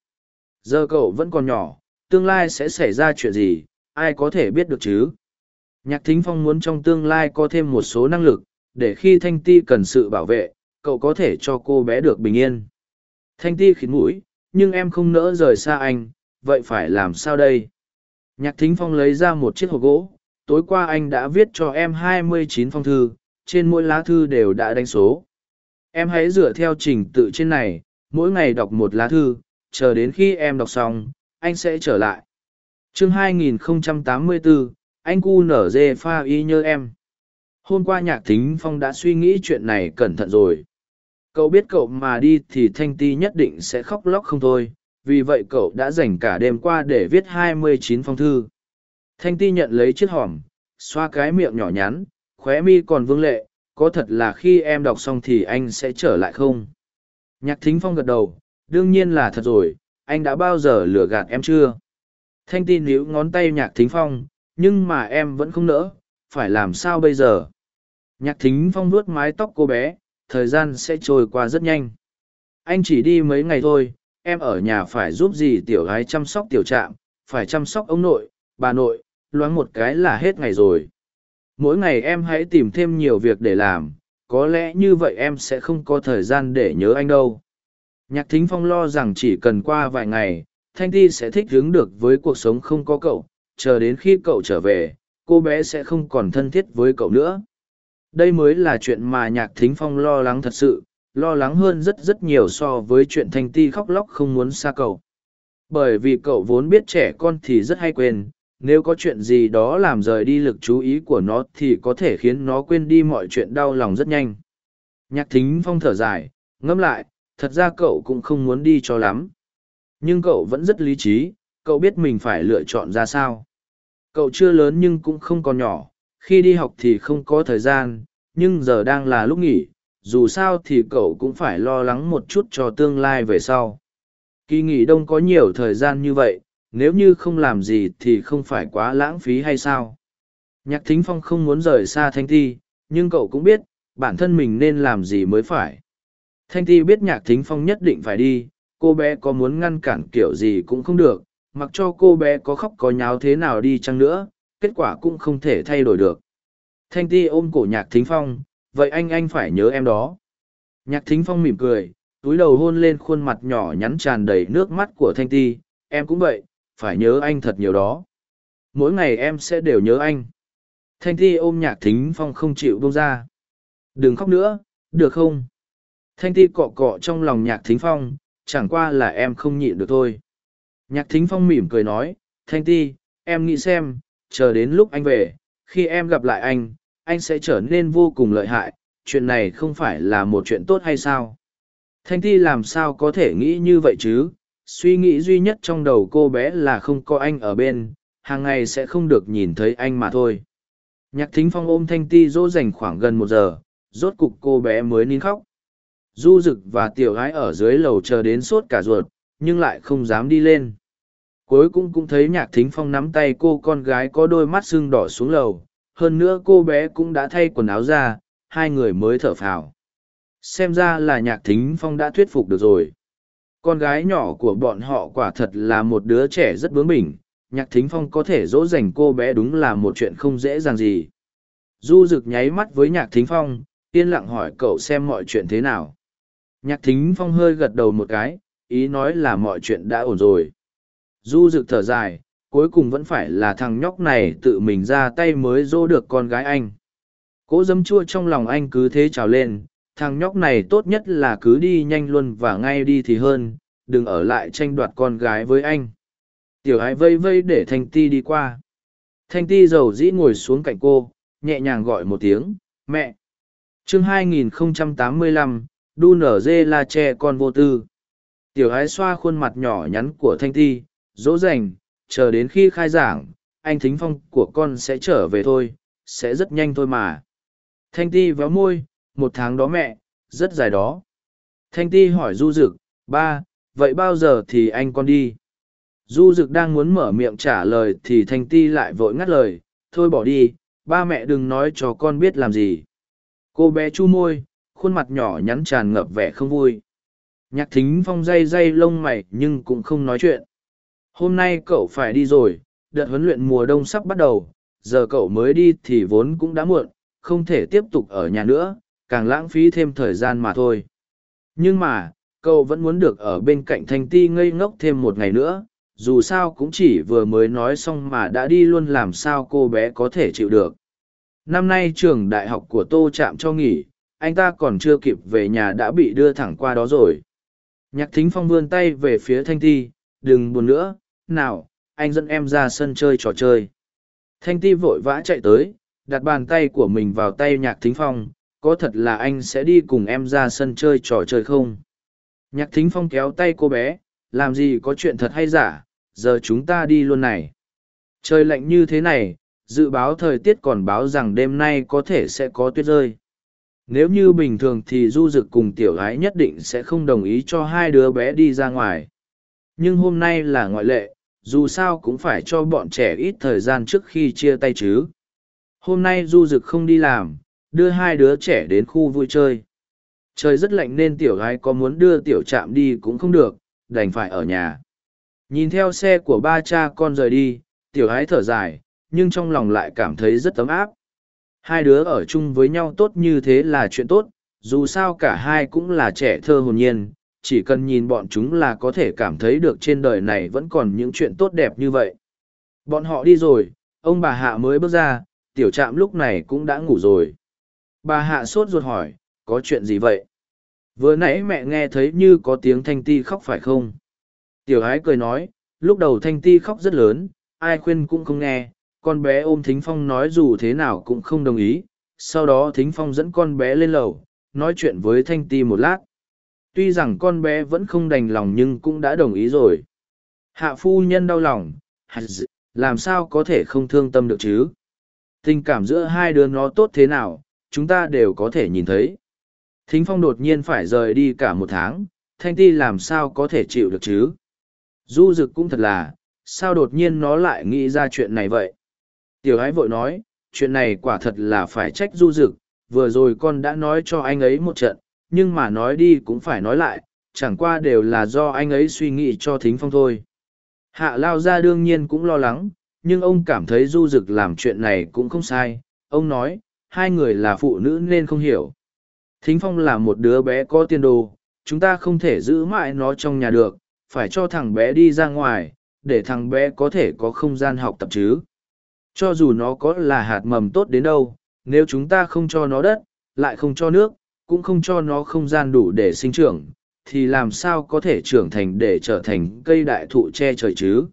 Speaker 1: Giờ cậu vẫn còn nhỏ, tương lai sẽ xảy ra chuyện gì, ai có thể biết được chứ? Nhạc Thính Phong muốn trong tương lai có thêm một số năng lực, để khi Thanh Ti cần sự bảo vệ, cậu có thể cho cô bé được bình yên. Thanh Ti khít mũi, nhưng em không nỡ rời xa anh, vậy phải làm sao đây? Nhạc Thính Phong lấy ra một chiếc hộp gỗ, tối qua anh đã viết cho em 29 phong thư, trên mỗi lá thư đều đã đánh số. Em hãy dựa theo trình tự trên này, mỗi ngày đọc một lá thư, chờ đến khi em đọc xong, anh sẽ trở lại. chương 2084, anh cu nở dê pha y như em. Hôm qua nhạc thính phong đã suy nghĩ chuyện này cẩn thận rồi. Cậu biết cậu mà đi thì Thanh Ti nhất định sẽ khóc lóc không thôi, vì vậy cậu đã dành cả đêm qua để viết 29 phong thư. Thanh Ti nhận lấy chiếc hòm, xoa cái miệng nhỏ nhắn, khóe mi còn vương lệ, có thật là khi em đọc xong thì anh sẽ trở lại không? Nhạc thính phong gật đầu, đương nhiên là thật rồi, anh đã bao giờ lừa gạt em chưa? Thanh tin níu ngón tay nhạc thính phong, nhưng mà em vẫn không nỡ, phải làm sao bây giờ? Nhạc thính phong vuốt mái tóc cô bé, thời gian sẽ trôi qua rất nhanh. Anh chỉ đi mấy ngày thôi, em ở nhà phải giúp gì tiểu gái chăm sóc tiểu trạm, phải chăm sóc ông nội, bà nội, loáng một cái là hết ngày rồi mỗi ngày em hãy tìm thêm nhiều việc để làm có lẽ như vậy em sẽ không có thời gian để nhớ anh đâu nhạc thính phong lo rằng chỉ cần qua vài ngày, thanh ti sẽ thích ứng được với cuộc sống không có cậu, chờ đến khi cậu trở về, cô bé sẽ không còn thân thiết với cậu nữa. Đây mới là chuyện mà nhạc thính phong lo lắng thật sự, lo lắng hơn rất rất nhiều so với chuyện thanh ti khóc lóc không muốn xa cậu. Bởi vì cậu vốn biết trẻ con thì rất hay quên, nếu có chuyện gì đó làm rời đi lực chú ý của nó thì có thể khiến nó quên đi mọi chuyện đau lòng rất nhanh. Nhạc thính phong thở dài, ngẫm lại thật ra cậu cũng không muốn đi cho lắm. Nhưng cậu vẫn rất lý trí, cậu biết mình phải lựa chọn ra sao. Cậu chưa lớn nhưng cũng không còn nhỏ, khi đi học thì không có thời gian, nhưng giờ đang là lúc nghỉ, dù sao thì cậu cũng phải lo lắng một chút cho tương lai về sau. Kỳ nghỉ đông có nhiều thời gian như vậy, nếu như không làm gì thì không phải quá lãng phí hay sao? Nhạc thính phong không muốn rời xa thanh ti nhưng cậu cũng biết, bản thân mình nên làm gì mới phải thanh ti biết nhạc thính phong nhất định phải đi, cô bé có muốn ngăn cản kiểu gì cũng không được, mặc cho cô bé có khóc có nháo thế nào đi chăng nữa, kết quả cũng không thể thay đổi được. Thanh ti ôm cổ nhạc thính phong, vậy anh anh phải nhớ em đó. Nhạc thính phong mỉm cười, túi đầu hôn lên khuôn mặt nhỏ nhắn tràn đầy nước mắt của thanh ti em cũng vậy, phải nhớ anh thật nhiều đó. Mỗi ngày em sẽ đều nhớ anh. Thanh Ti ôm nhạc thính phong không chịu buông ra. Đừng khóc nữa, được không? Thanh Ti cọ cọ trong lòng nhạc thính phong, chẳng qua là em không nhịn được thôi. Nhạc thính phong mỉm cười nói, thanh ti, em nghĩ xem, chờ đến lúc anh về, khi em gặp lại anh anh sẽ trở nên vô cùng lợi hại, chuyện này không phải là một chuyện tốt hay sao? Thanh ti làm sao có thể nghĩ như vậy chứ? Suy nghĩ duy nhất trong đầu cô bé là không có anh ở bên, hàng ngày sẽ không được nhìn thấy anh mà thôi. Nhạc thính phong ôm thanh ti dỗ dành khoảng gần một giờ, rốt cục cô bé mới nín khóc du rực và tiểu gái ở dưới lầu chờ đến sốt cả ruột, nhưng lại không dám đi lên. Cuối cùng cũng thấy nhạc thính phong nắm tay cô con gái có đôi mắt sưng đỏ xuống lầu, hơn nữa cô bé cũng đã thay quần áo ra, hai người mới thở phào. Xem ra là nhạc thính phong đã thuyết phục được rồi. Con gái nhỏ của bọn họ quả thật là một đứa trẻ rất bướng bỉnh, nhạc thính phong có thể dỗ dành cô bé đúng là một chuyện không dễ dàng gì. Du rực nháy mắt với nhạc thính phong, yên lặng hỏi cậu xem mọi chuyện thế nào nhạc thính phong hơi gật đầu một cái ý nói là mọi chuyện đã ổn rồi. Du rực thở dài cuối cùng vẫn phải là thằng nhóc này tự mình ra tay mới dỗ được con gái anh. Cỗ dấm chua trong lòng anh cứ thế trào lên thằng nhóc này tốt nhất là cứ đi nhanh luôn và ngay đi thì hơn đừng ở lại tranh đoạt con gái với anh. Tiểu ái vây vây để thanh ti đi qua. Thanh ti giàu dĩ ngồi xuống cạnh cô nhẹ nhàng gọi một tiếng mẹ! Chương 2085, đu nở dê la che con vô tư. Tiểu ái xoa khuôn mặt nhỏ nhắn của thanh ti, dỗ dành, chờ đến khi khai giảng, anh thính phong của con sẽ trở về thôi, sẽ rất nhanh thôi mà. Thanh ti véo môi, một tháng đó mẹ, rất dài đó. Thanh ti hỏi du rực ba, vậy bao giờ thì anh con đi? Du rực đang muốn mở miệng trả lời thì thanh ti lại vội ngắt lời, thôi bỏ đi, ba mẹ đừng nói cho con biết làm gì. Cô bé chu môi khuôn mặt nhỏ nhắn tràn ngập vẻ không vui. Nhạc thính phong day day lông mày nhưng cũng không nói chuyện. Hôm nay cậu phải đi rồi, đợt huấn luyện mùa đông sắp bắt đầu, giờ cậu mới đi thì vốn cũng đã muộn, không thể tiếp tục ở nhà nữa, càng lãng phí thêm thời gian mà thôi. Nhưng mà, cậu vẫn muốn được ở bên cạnh thanh ti ngây ngốc thêm một ngày nữa, dù sao cũng chỉ vừa mới nói xong mà đã đi luôn làm sao cô bé có thể chịu được. Năm nay trường đại học của tô chạm cho nghỉ anh ta còn chưa kịp về nhà đã bị đưa thẳng qua đó rồi. Nhạc thính phong vươn tay về phía thanh ti, đừng buồn nữa, nào, anh dẫn em ra sân chơi trò chơi. Thanh ti vội vã chạy tới, đặt bàn tay của mình vào tay nhạc thính phong, có thật là anh sẽ đi cùng em ra sân chơi trò chơi không? Nhạc thính phong kéo tay cô bé, làm gì có chuyện thật hay giả, giờ chúng ta đi luôn này. Trời lạnh như thế này, dự báo thời tiết còn báo rằng đêm nay có thể sẽ có tuyết rơi nếu như bình thường thì du dực cùng tiểu gái nhất định sẽ không đồng ý cho hai đứa bé đi ra ngoài. Nhưng hôm nay là ngoại lệ, dù sao cũng phải cho bọn trẻ ít thời gian trước khi chia tay chứ. Hôm nay du dực không đi làm, đưa hai đứa trẻ đến khu vui chơi. Trời rất lạnh nên tiểu gái có muốn đưa tiểu trạm đi cũng không được, đành phải ở nhà. Nhìn theo xe của ba cha con rời đi, tiểu gái thở dài, nhưng trong lòng lại cảm thấy rất ấm áp hai đứa ở chung với nhau tốt như thế là chuyện tốt, dù sao cả hai cũng là trẻ thơ hồn nhiên, chỉ cần nhìn bọn chúng là có thể cảm thấy được trên đời này vẫn còn những chuyện tốt đẹp như vậy. Bọn họ đi rồi, ông bà hạ mới bước ra, tiểu trạm lúc này cũng đã ngủ rồi. Bà hạ sốt ruột hỏi, có chuyện gì vậy? Vừa nãy mẹ nghe thấy như có tiếng thanh ti khóc phải không? Tiểu ái cười nói, lúc đầu thanh ti khóc rất lớn, ai khuyên cũng không nghe con bé ôm thính phong nói dù thế nào cũng không đồng ý, sau đó thính phong dẫn con bé lên lầu, nói chuyện với thanh ti một lát. Tuy rằng con bé vẫn không đành lòng nhưng cũng đã đồng ý rồi. Hạ phu nhân đau lòng làm sao có thể không thương tâm được chứ? Tình cảm giữa hai đứa nó tốt thế nào, chúng ta đều có thể nhìn thấy. Thính phong đột nhiên phải rời đi cả một tháng, thanh ti làm sao có thể chịu được chứ? Du rực cũng thật là, sao đột nhiên nó lại nghĩ ra chuyện này vậy? Tiểu ái vội nói, chuyện này quả thật là phải trách du Dực. vừa rồi con đã nói cho anh ấy một trận, nhưng mà nói đi cũng phải nói lại, chẳng qua đều là do anh ấy suy nghĩ cho thính phong thôi hạ lao ra đương nhiên cũng lo lắng, nhưng ông cảm thấy du Dực làm chuyện này cũng không sai, ông nói, hai người là phụ nữ nên không hiểu thính phong là một đứa bé có tiền đồ, chúng ta không thể giữ mãi nó trong nhà được, phải cho thằng bé đi ra ngoài, để thằng bé có thể có không gian học tập chứ cho dù nó có là hạt mầm tốt đến đâu nếu chúng ta không cho nó đất lại không cho nước cũng không cho nó không gian đủ để sinh trưởng thì làm sao có thể trưởng thành để trở thành cây đại thụ che trời chứ?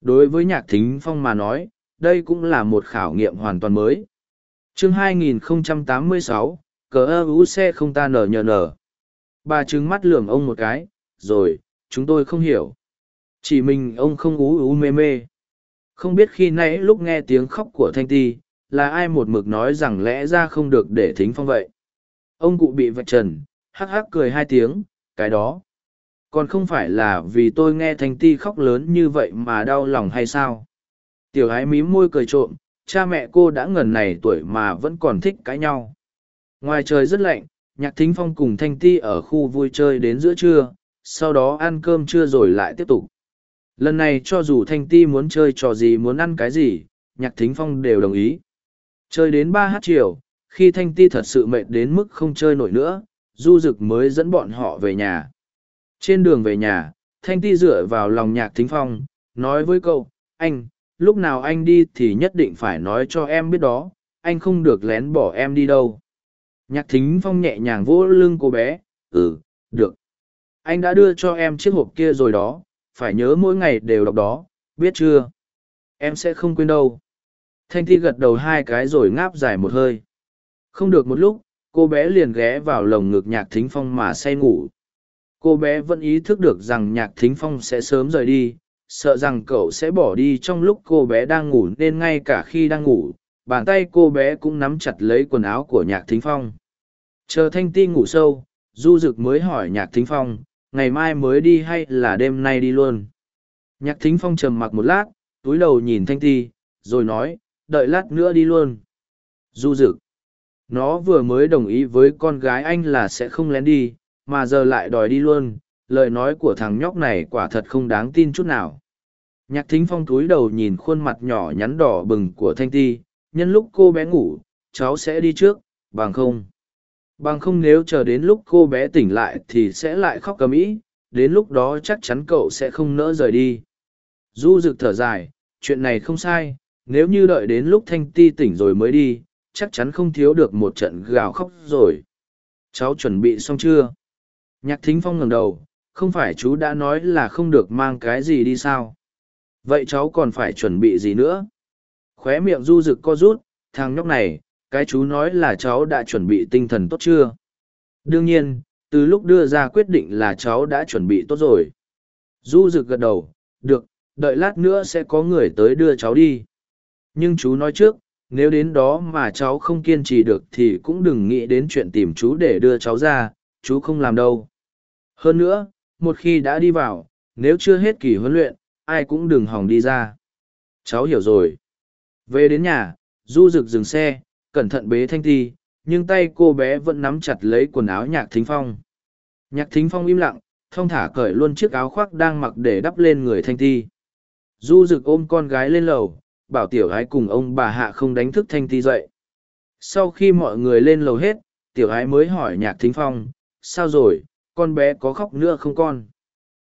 Speaker 1: Đối với nhạc thính phong mà nói đây cũng là một khảo nghiệm hoàn toàn mới. Chương 2086, cờ ơ ú xe không ta nở nhờ nở. Bà trứng mắt lườm ông một cái rồi chúng tôi không hiểu. Chỉ mình ông không ú ú mê mê không biết khi nãy lúc nghe tiếng khóc của thanh ti, là ai một mực nói rằng lẽ ra không được để thính phong vậy? Ông cụ bị vạch trần, hắc hắc cười hai tiếng, cái đó. Còn không phải là vì tôi nghe thanh ti khóc lớn như vậy mà đau lòng hay sao? Tiểu ái mím môi cười trộm, cha mẹ cô đã ngần này tuổi mà vẫn còn thích cãi nhau. Ngoài trời rất lạnh, nhạc thính phong cùng thanh ti ở khu vui chơi đến giữa trưa, sau đó ăn cơm trưa rồi lại tiếp tục lần này cho dù thanh ti muốn chơi trò gì muốn ăn cái gì, nhạc thính phong đều đồng ý. Chơi đến ba h chiều, khi thanh ti thật sự mệt đến mức không chơi nổi nữa, du rực mới dẫn bọn họ về nhà. Trên đường về nhà, thanh ti dựa vào lòng nhạc thính phong, nói với cậu, anh, lúc nào anh đi thì nhất định phải nói cho em biết đó, anh không được lén bỏ em đi đâu. Nhạc thính phong nhẹ nhàng vỗ lưng cô bé ừ được. Anh đã đưa cho em chiếc hộp kia rồi đó phải nhớ mỗi ngày đều đọc đó, biết chưa? Em sẽ không quên đâu. Thanh thi gật đầu hai cái rồi ngáp dài một hơi. Không được một lúc, cô bé liền ghé vào lồng ngực nhạc thính phong mà say ngủ. Cô bé vẫn ý thức được rằng nhạc thính phong sẽ sớm rời đi, sợ rằng cậu sẽ bỏ đi trong lúc cô bé đang ngủ nên ngay cả khi đang ngủ, bàn tay cô bé cũng nắm chặt lấy quần áo của nhạc thính phong. Chờ thanh ti ngủ sâu, du dực mới hỏi nhạc thính phong ngày mai mới đi hay là đêm nay đi luôn? Nhạc thính phong trầm mặc một lát túi đầu nhìn thanh ti rồi nói đợi lát nữa đi luôn. Du dực, nó vừa mới đồng ý với con gái anh là sẽ không lén đi mà giờ lại đòi đi luôn lời nói của thằng nhóc này quả thật không đáng tin chút nào. Nhạc thính phong túi đầu nhìn khuôn mặt nhỏ nhắn đỏ bừng của thanh ti nhân lúc cô bé ngủ cháu sẽ đi trước bằng không bằng không nếu chờ đến lúc cô bé tỉnh lại thì sẽ lại khóc cầm ĩ đến lúc đó chắc chắn cậu sẽ không nỡ rời đi. Du rực thở dài, chuyện này không sai, nếu như đợi đến lúc thanh ti tỉnh rồi mới đi, chắc chắn không thiếu được một trận gào khóc rồi. Cháu chuẩn bị xong chưa? Nhạc thính phong ngẩng đầu, không phải chú đã nói là không được mang cái gì đi sao? Vậy cháu còn phải chuẩn bị gì nữa? Khóe miệng du rực co rút, thằng nhóc này cái chú nói là cháu đã chuẩn bị tinh thần tốt chưa? Đương nhiên, từ lúc đưa ra quyết định là cháu đã chuẩn bị tốt rồi. Du rực gật đầu, được, đợi lát nữa sẽ có người tới đưa cháu đi. Nhưng chú nói trước, nếu đến đó mà cháu không kiên trì được thì cũng đừng nghĩ đến chuyện tìm chú để đưa cháu ra, chú không làm đâu. Hơn nữa, một khi đã đi vào, nếu chưa hết kỳ huấn luyện, ai cũng đừng hòng đi ra. Cháu hiểu rồi. Về đến nhà, du rực dừng xe cẩn thận bế thanh ti, nhưng tay cô bé vẫn nắm chặt lấy quần áo nhạc thính phong. Nhạc thính phong im lặng, thong thả cởi luôn chiếc áo khoác đang mặc để đắp lên người thanh ti. Du rực ôm con gái lên lầu, bảo tiểu ái cùng ông bà hạ không đánh thức thanh ti dậy. Sau khi mọi người lên lầu hết, tiểu ái mới hỏi nhạc thính phong, sao rồi? Con bé có khóc nữa không con?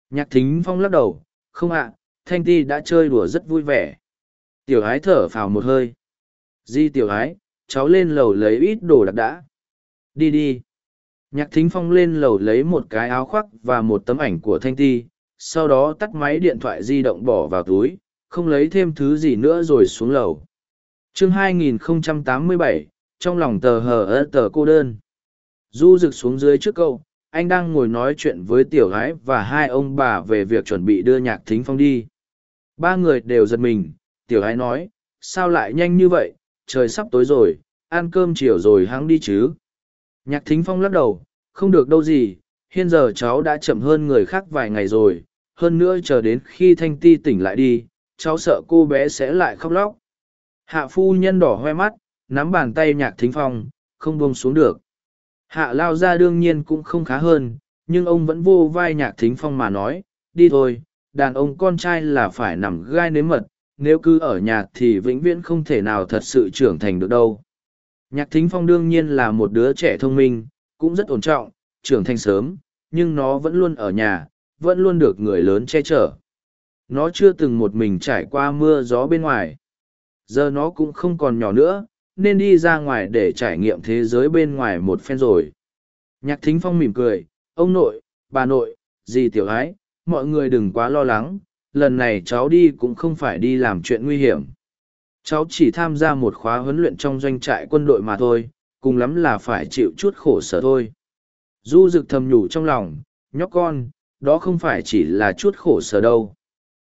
Speaker 1: Nhạc thính phong lắc đầu, không ạ, thanh ti đã chơi đùa rất vui vẻ. Tiểu ái thở phào một hơi. Di tiểu ái cháu lên lầu lấy ít đồ đặc đã. Đi đi. Nhạc thính phong lên lầu lấy một cái áo khoác và một tấm ảnh của thanh ti sau đó tắt máy điện thoại di động bỏ vào túi không lấy thêm thứ gì nữa rồi xuống lầu. Chương 2087, trong lòng tờ hờ ơ tờ cô đơn. Du rực xuống dưới trước câu anh đang ngồi nói chuyện với tiểu gái và hai ông bà về việc chuẩn bị đưa nhạc thính phong đi. Ba người đều giật mình tiểu gái nói sao lại nhanh như vậy? Trời sắp tối rồi, ăn cơm chiều rồi hắn đi chứ. Nhạc thính phong lắc đầu, không được đâu gì hiện giờ cháu đã chậm hơn người khác vài ngày rồi, hơn nữa chờ đến khi thanh ti tỉnh lại đi, cháu sợ cô bé sẽ lại khóc lóc. Hạ phu nhân đỏ hoe mắt, nắm bàn tay nhạc thính phong, không buông xuống được. Hạ lao ra đương nhiên cũng không khá hơn, nhưng ông vẫn vô vai nhạc thính phong mà nói, đi thôi, đàn ông con trai là phải nằm gai nếm mật nếu cứ ở nhà thì vĩnh viễn không thể nào thật sự trưởng thành được đâu. Nhạc thính phong đương nhiên là một đứa trẻ thông minh, cũng rất ổn trọng, trưởng thành sớm, nhưng nó vẫn luôn ở nhà, vẫn luôn được người lớn che chở. Nó chưa từng một mình trải qua mưa gió bên ngoài. Giờ nó cũng không còn nhỏ nữa, nên đi ra ngoài để trải nghiệm thế giới bên ngoài một phen rồi. Nhạc thính phong mỉm cười, ông nội, bà nội, dì tiểu ái, mọi người đừng quá lo lắng lần này cháu đi cũng không phải đi làm chuyện nguy hiểm. Cháu chỉ tham gia một khóa huấn luyện trong doanh trại quân đội mà thôi, cùng lắm là phải chịu chút khổ sở thôi. Du rực thầm nhủ trong lòng, nhóc con, đó không phải chỉ là chút khổ sở đâu.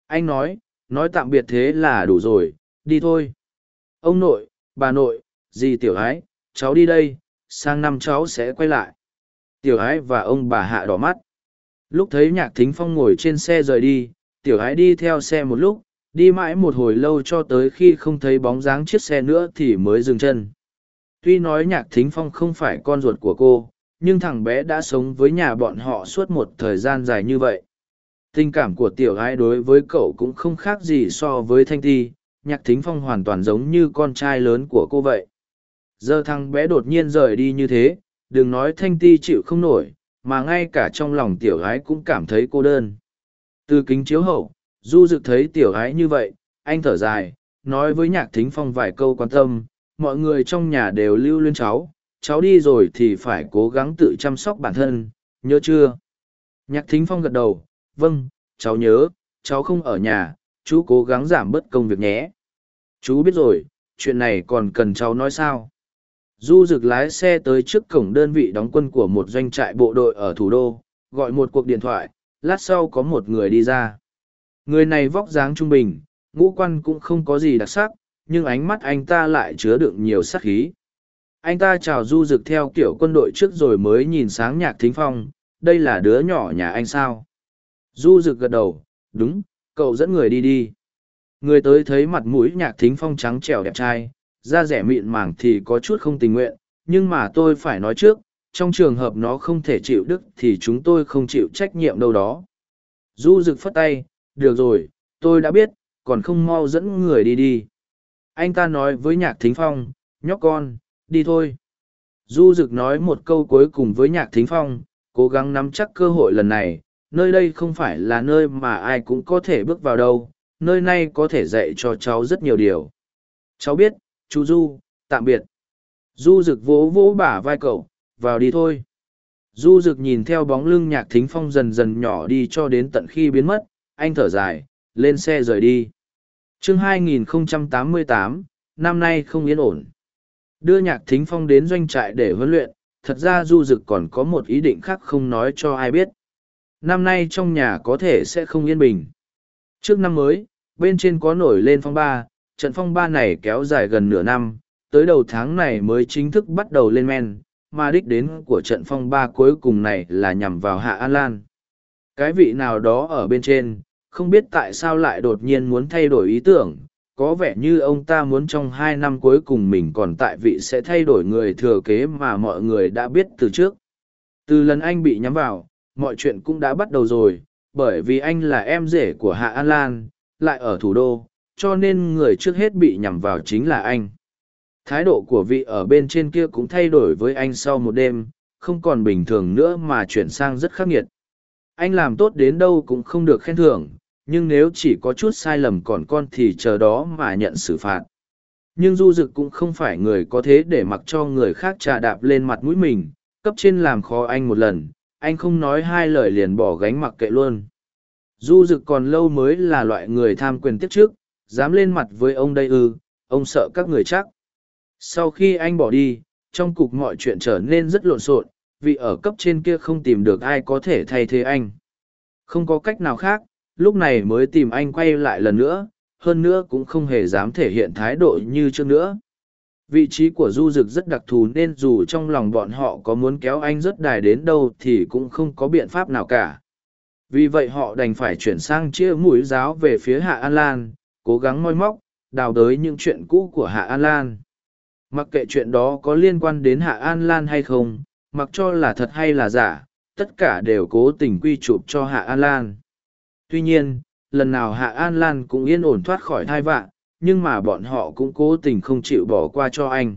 Speaker 1: Anh nói nói tạm biệt thế là đủ rồi, đi thôi. Ông nội, bà nội, dì tiểu ái, cháu đi đây, sang năm cháu sẽ quay lại. Tiểu ái và ông bà hạ đỏ mắt. Lúc thấy nhạc thính phong ngồi trên xe rời đi tiểu ái đi theo xe một lúc đi mãi một hồi lâu cho tới khi không thấy bóng dáng chiếc xe nữa thì mới dừng chân. Tuy nói nhạc thính phong không phải con ruột của cô nhưng thằng bé đã sống với nhà bọn họ suốt một thời gian dài như vậy. Tình cảm của tiểu ái đối với cậu cũng không khác gì so với thanh ti nhạc thính phong hoàn toàn giống như con trai lớn của cô vậy. Giờ thằng bé đột nhiên rời đi như thế, đừng nói thanh ti chịu không nổi, mà ngay cả trong lòng tiểu gái cũng cảm thấy cô đơn. Từ kính chiếu hậu, du dực thấy tiểu ái như vậy, anh thở dài, nói với nhạc thính phong vài câu quan tâm, mọi người trong nhà đều lưu luyên cháu, cháu đi rồi thì phải cố gắng tự chăm sóc bản thân, nhớ chưa? Nhạc thính phong gật đầu, vâng, cháu nhớ, cháu không ở nhà, chú cố gắng giảm bớt công việc nhé. Chú biết rồi, chuyện này còn cần cháu nói sao? Du rực lái xe tới trước cổng đơn vị đóng quân của một doanh trại bộ đội ở thủ đô, gọi một cuộc điện thoại, lát sau có một người đi ra. Người này vóc dáng trung bình, ngũ quan cũng không có gì đặc sắc, nhưng ánh mắt anh ta lại chứa đựng nhiều sắc khí. Anh ta chào du rực theo kiểu quân đội trước rồi mới nhìn sáng nhạc thính phong, đây là đứa nhỏ nhà anh sao? Du rực gật đầu, đúng, cậu dẫn người đi đi. Người tới thấy mặt mũi nhạc thính phong trắng trẻo đẹp trai, da rẻ mịn màng thì có chút không tình nguyện, nhưng mà tôi phải nói trước, trong trường hợp nó không thể chịu đức thì chúng tôi không chịu trách nhiệm đâu đó. Du rực phất tay, được rồi, tôi đã biết, còn không mau dẫn người đi đi. Anh ta nói với nhạc thính phong, nhóc con, đi thôi. Du rực nói một câu cuối cùng với nhạc thính phong, cố gắng nắm chắc cơ hội lần này, nơi đây không phải là nơi mà ai cũng có thể bước vào đâu, nơi này có thể dạy cho cháu rất nhiều điều. Cháu biết, chú Du, tạm biệt. Du rực vỗ vỗ bả vai cậu, vào đi thôi. Du rực nhìn theo bóng lưng nhạc thính phong dần dần nhỏ đi cho đến tận khi biến mất, anh thở dài, lên xe rời đi. chương 2088, năm nay không yên ổn. Đưa nhạc thính phong đến doanh trại để huấn luyện, thật ra du dực còn có một ý định khác không nói cho ai biết. Năm nay trong nhà có thể sẽ không yên bình. Trước năm mới, bên trên có nổi lên phong ba, trận phong ba này kéo dài gần nửa năm, tới đầu tháng này mới chính thức bắt đầu lên men, mà đích đến của trận phong ba cuối cùng này là nhằm vào Hạ An Lan. Cái vị nào đó ở bên trên, không biết tại sao lại đột nhiên muốn thay đổi ý tưởng, có vẻ như ông ta muốn trong hai năm cuối cùng mình còn tại vị sẽ thay đổi người thừa kế mà mọi người đã biết từ trước. Từ lần anh bị nhắm vào, mọi chuyện cũng đã bắt đầu rồi, bởi vì anh là em rể của Hạ An Lan, lại ở thủ đô, cho nên người trước hết bị nhằm vào chính là anh. Thái độ của vị ở bên trên kia cũng thay đổi với anh sau một đêm, không còn bình thường nữa mà chuyển sang rất khắc nghiệt. Anh làm tốt đến đâu cũng không được khen thưởng, nhưng nếu chỉ có chút sai lầm còn con thì chờ đó mà nhận xử phạt. Nhưng Du Dực cũng không phải người có thế để mặc cho người khác trà đạp lên mặt mũi mình, cấp trên làm khó anh một lần, anh không nói hai lời liền bỏ gánh mặc kệ luôn. Du Dực còn lâu mới là loại người tham quyền tiếp trước, dám lên mặt với ông đây ư, ông sợ các người chắc. Sau khi anh bỏ đi, trong cục mọi chuyện trở nên rất lộn xộn, vì ở cấp trên kia không tìm được ai có thể thay thế anh. Không có cách nào khác, lúc này mới tìm anh quay lại lần nữa, hơn nữa cũng không hề dám thể hiện thái độ như trước nữa. Vị trí của Du Dực rất đặc thù nên dù trong lòng bọn họ có muốn kéo anh rất đài đến đâu thì cũng không có biện pháp nào cả. Vì vậy họ đành phải chuyển sang chia mũi giáo về phía Hạ An Lan, cố gắng moi móc, đào đới những chuyện cũ của Hạ An Lan. Mặc kệ chuyện đó có liên quan đến Hạ An Lan hay không, mặc cho là thật hay là giả, tất cả đều cố tình quy chụp cho Hạ An Lan. Tuy nhiên, lần nào Hạ An Lan cũng yên ổn thoát khỏi thai vạn, nhưng mà bọn họ cũng cố tình không chịu bỏ qua cho anh.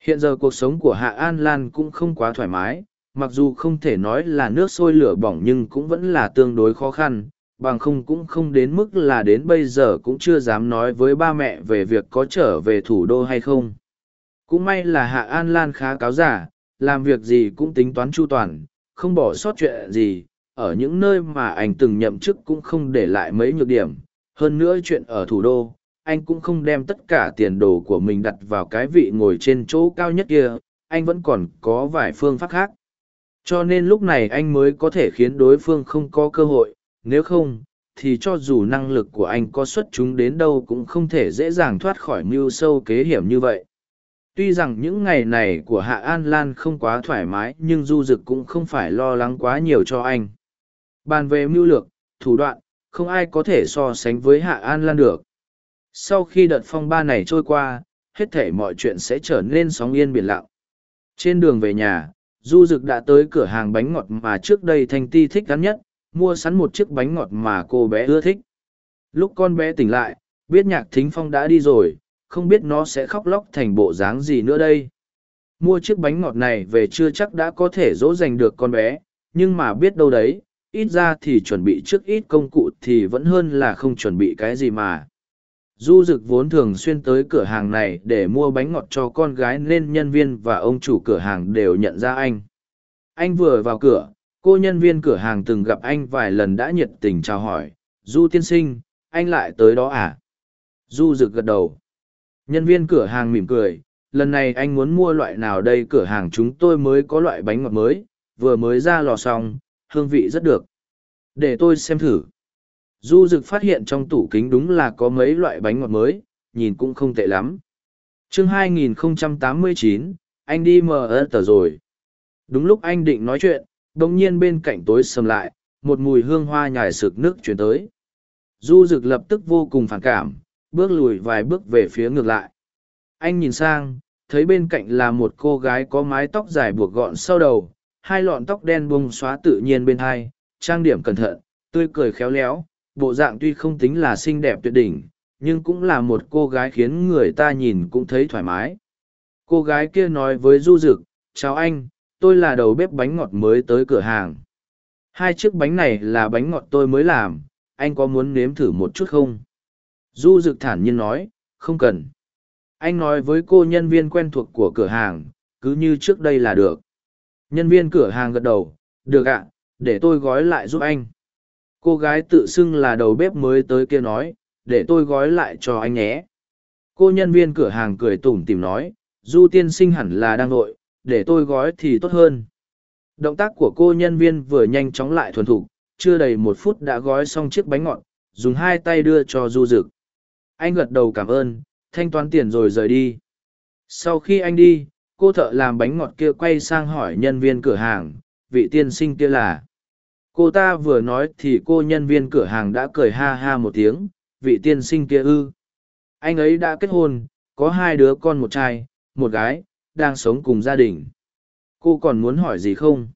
Speaker 1: Hiện giờ cuộc sống của Hạ An Lan cũng không quá thoải mái, mặc dù không thể nói là nước sôi lửa bỏng nhưng cũng vẫn là tương đối khó khăn, bằng không cũng không đến mức là đến bây giờ cũng chưa dám nói với ba mẹ về việc có trở về thủ đô hay không. Cũng may là Hạ An Lan khá cáo giả, làm việc gì cũng tính toán chu toàn, không bỏ sót chuyện gì, ở những nơi mà anh từng nhậm chức cũng không để lại mấy nhược điểm. Hơn nữa chuyện ở thủ đô, anh cũng không đem tất cả tiền đồ của mình đặt vào cái vị ngồi trên chỗ cao nhất kia, anh vẫn còn có vài phương pháp khác. Cho nên lúc này anh mới có thể khiến đối phương không có cơ hội, nếu không, thì cho dù năng lực của anh có xuất chúng đến đâu cũng không thể dễ dàng thoát khỏi mưu sâu kế hiểm như vậy tuy rằng những ngày này của hạ an lan không quá thoải mái, nhưng du dực cũng không phải lo lắng quá nhiều cho anh. Bàn về mưu lược, thủ đoạn, không ai có thể so sánh với hạ an lan được. Sau khi đợt phong ba này trôi qua, hết thể mọi chuyện sẽ trở nên sóng yên biển lặng. Trên đường về nhà, du dực đã tới cửa hàng bánh ngọt mà trước đây thanh ti thích gắn nhất, mua sẵn một chiếc bánh ngọt mà cô bé ưa thích. Lúc con bé tỉnh lại, biết nhạc thính phong đã đi rồi không biết nó sẽ khóc lóc thành bộ dáng gì nữa đây. Mua chiếc bánh ngọt này về chưa chắc đã có thể dỗ dành được con bé, nhưng mà biết đâu đấy, ít ra thì chuẩn bị trước ít công cụ thì vẫn hơn là không chuẩn bị cái gì mà. Du rực vốn thường xuyên tới cửa hàng này để mua bánh ngọt cho con gái nên nhân viên và ông chủ cửa hàng đều nhận ra anh. Anh vừa vào cửa, cô nhân viên cửa hàng từng gặp anh vài lần đã nhiệt tình chào hỏi. Du tiên sinh, anh lại tới đó à? Du rực gật đầu nhân viên cửa hàng mỉm cười lần này anh muốn mua loại nào đây cửa hàng chúng tôi mới có loại bánh ngọt mới vừa mới ra lò xong hương vị rất được. Để tôi xem thử. Du Dực phát hiện trong tủ kính đúng là có mấy loại bánh ngọt mới nhìn cũng không tệ lắm. Chương 2089, anh đi mờ tờ rồi. Đúng lúc anh định nói chuyện đồng nhiên bên cạnh tối sầm lại một mùi hương hoa nhài sực nước chuyển tới. Du Dực lập tức vô cùng phản cảm bước lùi vài bước về phía ngược lại anh nhìn sang thấy bên cạnh là một cô gái có mái tóc dài buộc gọn sau đầu hai lọn tóc đen bông xóa tự nhiên bên hai trang điểm cẩn thận tươi cười khéo léo bộ dạng tuy không tính là xinh đẹp tuyệt đỉnh, nhưng cũng là một cô gái khiến người ta nhìn cũng thấy thoải mái. Cô gái kia nói với Du Dực, chào anh, tôi là đầu bếp bánh ngọt mới tới cửa hàng. Hai chiếc bánh này là bánh ngọt tôi mới làm, anh có muốn nếm thử một chút không? Du Dực thản nhiên nói, không cần. Anh nói với cô nhân viên quen thuộc của cửa hàng, cứ như trước đây là được. Nhân viên cửa hàng gật đầu, được ạ, để tôi gói lại giúp anh cô gái tự xưng là đầu bếp mới tới kia nói để tôi gói lại cho anh nhé cô nhân viên cửa hàng cười tủm tìm nói du tiên sinh hẳn là đang nội để tôi gói thì tốt hơn động tác của cô nhân viên vừa nhanh chóng lại thuần thục chưa đầy một phút đã gói xong chiếc bánh ngọt dùng hai tay đưa cho du dực anh gật đầu cảm ơn, thanh toán tiền rồi rời đi. Sau khi anh đi, cô thợ làm bánh ngọt kia quay sang hỏi nhân viên cửa hàng, vị tiên sinh kia là. Cô ta vừa nói thì cô nhân viên cửa hàng đã cười ha ha một tiếng, vị tiên sinh kia ư. Anh ấy đã kết hôn, có hai đứa con một trai, một gái, đang sống cùng gia đình. Cô còn muốn hỏi gì không?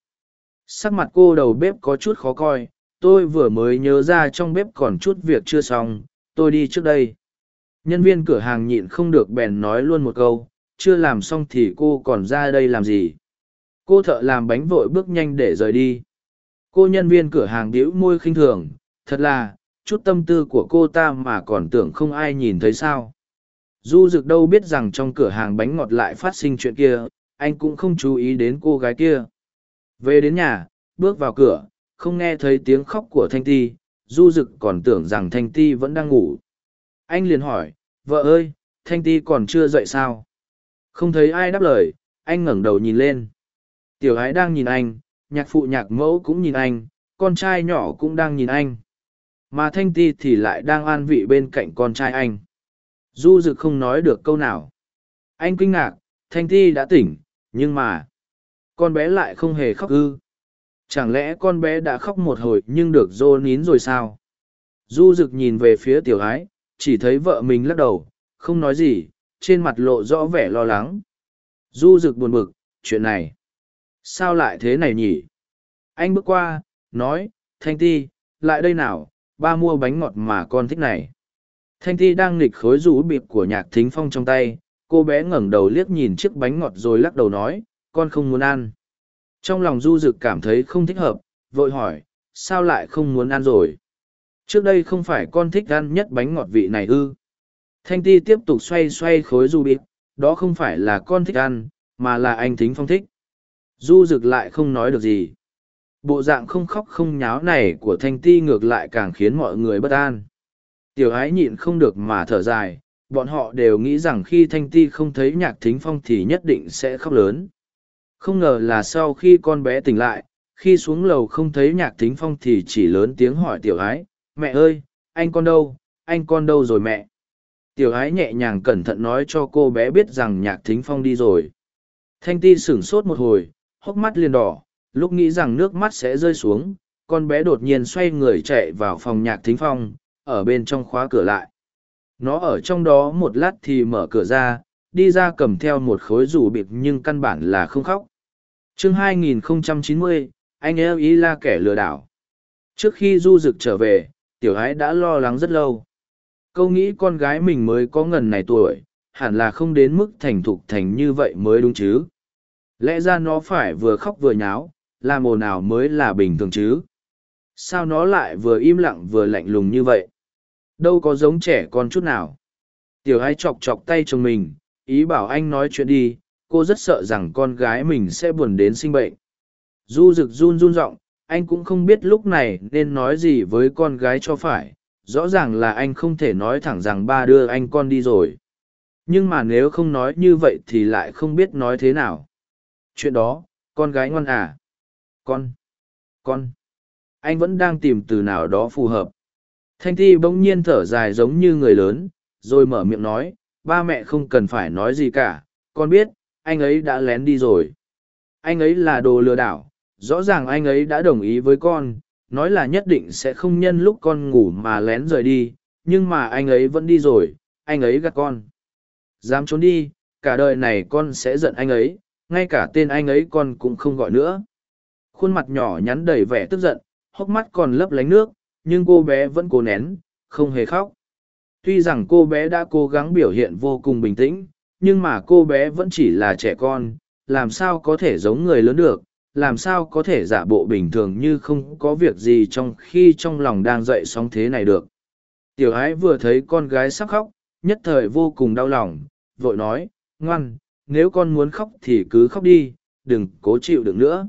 Speaker 1: Sắc mặt cô đầu bếp có chút khó coi, tôi vừa mới nhớ ra trong bếp còn chút việc chưa xong, tôi đi trước đây nhân viên cửa hàng nhịn không được bèn nói luôn một câu, chưa làm xong thì cô còn ra đây làm gì? Cô thợ làm bánh vội bước nhanh để rời đi. Cô nhân viên cửa hàng đĩu môi khinh thường, thật là, chút tâm tư của cô ta mà còn tưởng không ai nhìn thấy sao? Du rực đâu biết rằng trong cửa hàng bánh ngọt lại phát sinh chuyện kia, anh cũng không chú ý đến cô gái kia. Về đến nhà, bước vào cửa, không nghe thấy tiếng khóc của thanh ti, du rực còn tưởng rằng thanh ti vẫn đang ngủ. Anh liền hỏi vợ ơi thanh ti còn chưa dậy sao không thấy ai đáp lời anh ngẩng đầu nhìn lên tiểu ái đang nhìn anh nhạc phụ nhạc mẫu cũng nhìn anh, con trai nhỏ cũng đang nhìn anh. Mà Thanh Ti thì lại đang an vị bên cạnh con trai anh. Du Dực không nói được câu nào. Anh kinh ngạc, Thanh Ti đã tỉnh, nhưng mà... Con bé lại không hề khóc ư. Chẳng lẽ con bé đã khóc một hồi nhưng được dô nín rồi sao? Du Dực nhìn về phía tiểu ái, chỉ thấy vợ mình lắc đầu, không nói gì, trên mặt lộ rõ vẻ lo lắng. Du Dực buồn bực, chuyện này. Sao lại thế này nhỉ? Anh bước qua nói thanh ti lại đây nào ba mua bánh ngọt mà con thích này. Thanh ti đang nghịch khối rũ bịp của nhạc thính phong trong tay cô bé ngẩng đầu liếc nhìn chiếc bánh ngọt rồi lắc đầu nói con không muốn ăn. Trong lòng du rực cảm thấy không thích hợp vội hỏi sao lại không muốn ăn rồi? Trước đây không phải con thích ăn nhất bánh ngọt vị này ư thanh ti tiếp tục xoay xoay khối du bịp đó không phải là con thích ăn mà là anh thính phong thích Du rực lại không nói được gì. Bộ dạng không khóc không nháo này của thanh ti ngược lại càng khiến mọi người bất an. Tiểu ái nhịn không được mà thở dài, bọn họ đều nghĩ rằng khi thanh ti không thấy nhạc thính phong thì nhất định sẽ khóc lớn. Không ngờ là sau khi con bé tỉnh lại, khi xuống lầu không thấy nhạc thính phong thì chỉ lớn tiếng hỏi tiểu ái, mẹ ơi, anh con đâu, anh con đâu rồi mẹ? Tiểu ái nhẹ nhàng cẩn thận nói cho cô bé biết rằng nhạc thính phong đi rồi. Thanh ti sửng sốt một hồi, hốc mắt liền đỏ, lúc nghĩ rằng nước mắt sẽ rơi xuống, con bé đột nhiên xoay người chạy vào phòng nhạc thính phong, ở bên trong khóa cửa lại. Nó ở trong đó một lát thì mở cửa ra, đi ra cầm theo một khối rủ bịp nhưng căn bản là không khóc. chương 2090, anh eo ý là kẻ lừa đảo. Trước khi du dực trở về, tiểu ái đã lo lắng rất lâu. Câu nghĩ con gái mình mới có ngần này tuổi, hẳn là không đến mức thành thục thành như vậy mới đúng chứ. Lẽ ra nó phải vừa khóc vừa nháo, làm ồn ào mới là bình thường chứ. Sao nó lại vừa im lặng vừa lạnh lùng như vậy? Đâu có giống trẻ con chút nào. Tiểu ái chọc chọc tay chồng mình, ý bảo anh nói chuyện đi, cô rất sợ rằng con gái mình sẽ buồn đến sinh bệnh. Du rực run run giọng anh cũng không biết lúc này nên nói gì với con gái cho phải, rõ ràng là anh không thể nói thẳng rằng ba đưa anh con đi rồi. Nhưng mà nếu không nói như vậy thì lại không biết nói thế nào. Chuyện đó, con gái ngoan à? Con? Con? Anh vẫn đang tìm từ nào đó phù hợp. Thanh Thi bỗng nhiên thở dài giống như người lớn, rồi mở miệng nói, ba mẹ không cần phải nói gì cả, con biết, anh ấy đã lén đi rồi. Anh ấy là đồ lừa đảo, rõ ràng anh ấy đã đồng ý với con, nói là nhất định sẽ không nhân lúc con ngủ mà lén rời đi, nhưng mà anh ấy vẫn đi rồi, anh ấy gạt con. Dám trốn đi, cả đời này con sẽ giận anh ấy, ngay cả tên anh ấy con cũng không gọi nữa. Khuôn mặt nhỏ nhắn đầy vẻ tức giận, hốc mắt còn lấp lánh nước, nhưng cô bé vẫn cố nén, không hề khóc. Tuy rằng cô bé đã cố gắng biểu hiện vô cùng bình tĩnh, nhưng mà cô bé vẫn chỉ là trẻ con, làm sao có thể giống người lớn được, làm sao có thể giả bộ bình thường như không có việc gì trong khi trong lòng đang dậy sóng thế này được. Tiểu ái vừa thấy con gái sắp khóc, nhất thời vô cùng đau lòng, vội nói, ngoan, nếu con muốn khóc thì cứ khóc đi, đừng cố chịu được nữa.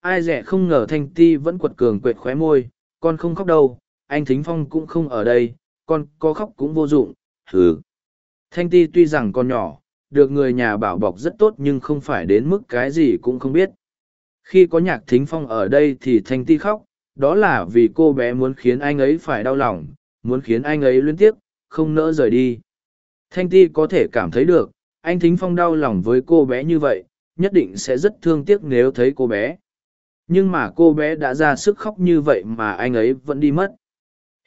Speaker 1: Ai dè không ngờ Thanh Ti vẫn quật cường quệt khóe môi, con không khóc đâu, anh Thính Phong cũng không ở đây, con có khóc cũng vô dụng, hừ. Thanh Ti tuy rằng con nhỏ, được người nhà bảo bọc rất tốt nhưng không phải đến mức cái gì cũng không biết. Khi có nhạc thính phong ở đây thì Thanh Ti khóc, đó là vì cô bé muốn khiến anh ấy phải đau lòng, muốn khiến anh ấy luyến tiếc, không nỡ rời đi. Thanh Ti có thể cảm thấy được, anh Thính Phong đau lòng với cô bé như vậy, nhất định sẽ rất thương tiếc nếu thấy cô bé. Nhưng mà cô bé đã ra sức khóc như vậy mà anh ấy vẫn đi mất.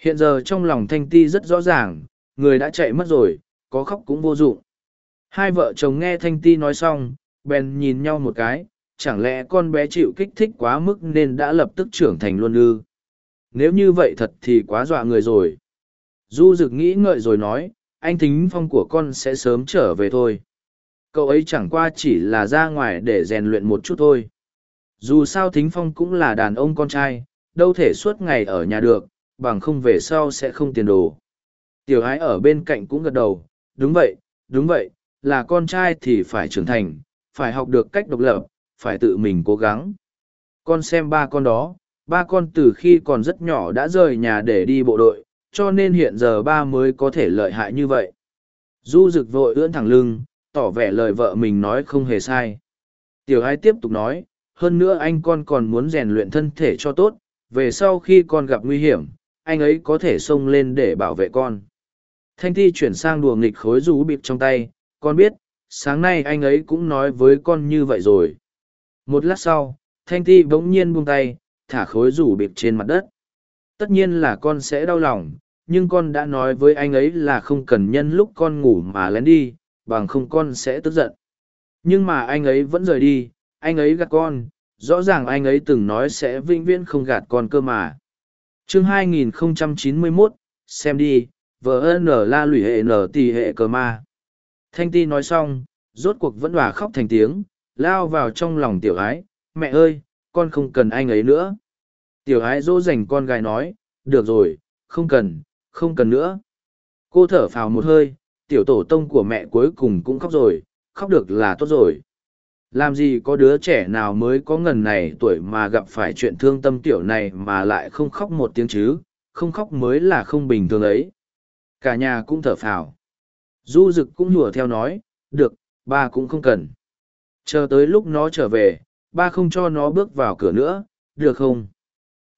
Speaker 1: Hiện giờ trong lòng Thanh Ti rất rõ ràng, người đã chạy mất rồi, có khóc cũng vô dụng. Hai vợ chồng nghe Thanh Ti nói xong, bèn nhìn nhau một cái, chẳng lẽ con bé chịu kích thích quá mức nên đã lập tức trưởng thành luôn ư? Nếu như vậy thật thì quá dọa người rồi. Du rực nghĩ ngợi rồi nói, anh Thính Phong của con sẽ sớm trở về thôi. Cậu ấy chẳng qua chỉ là ra ngoài để rèn luyện một chút thôi. Dù sao Thính Phong cũng là đàn ông con trai, đâu thể suốt ngày ở nhà được, bằng không về sau sẽ không tiền đồ. Tiểu ái ở bên cạnh cũng gật đầu, đúng vậy, đúng vậy, là con trai thì phải trưởng thành, phải học được cách độc lập, phải tự mình cố gắng. Con xem ba con đó, ba con từ khi còn rất nhỏ đã rời nhà để đi bộ đội, cho nên hiện giờ ba mới có thể lợi hại như vậy. Du rực vội ưỡn thẳng lưng, tỏ vẻ lời vợ mình nói không hề sai. Tiểu hai tiếp tục nói, hơn nữa anh con còn muốn rèn luyện thân thể cho tốt, về sau khi con gặp nguy hiểm, anh ấy có thể xông lên để bảo vệ con. Thanh thi chuyển sang đùa nghịch khối rú bịp trong tay, con biết, sáng nay anh ấy cũng nói với con như vậy rồi. Một lát sau, Thanh thi bỗng nhiên buông tay, thả khối rủ bịp trên mặt đất. Tất nhiên là con sẽ đau lòng, nhưng con đã nói với anh ấy là không cần nhân lúc con ngủ mà lén đi, bằng không con sẽ tức giận. Nhưng mà anh ấy vẫn rời đi, anh ấy gạt con, rõ ràng anh ấy từng nói sẽ vĩnh viễn không gạt con cơ mà. chương 2091, xem đi, vợ n la lụy hệ nở tì hệ cờ ma. Thanh ti nói xong, rốt cuộc vẫn hòa khóc thành tiếng, lao vào trong lòng tiểu ái, mẹ ơi, con không cần anh ấy nữa. Tiểu ái dỗ dành con gái nói, được rồi, không cần, không cần nữa. Cô thở phào một hơi, tiểu tổ tông của mẹ cuối cùng cũng khóc rồi, khóc được là tốt rồi. Làm gì có đứa trẻ nào mới có ngần này tuổi mà gặp phải chuyện thương tâm tiểu này mà lại không khóc một tiếng chứ, không khóc mới là không bình thường ấy. Cả nhà cũng thở phào. Du dực cũng lùa theo nói, được, ba cũng không cần. Chờ tới lúc nó trở về, ba không cho nó bước vào cửa nữa, được không?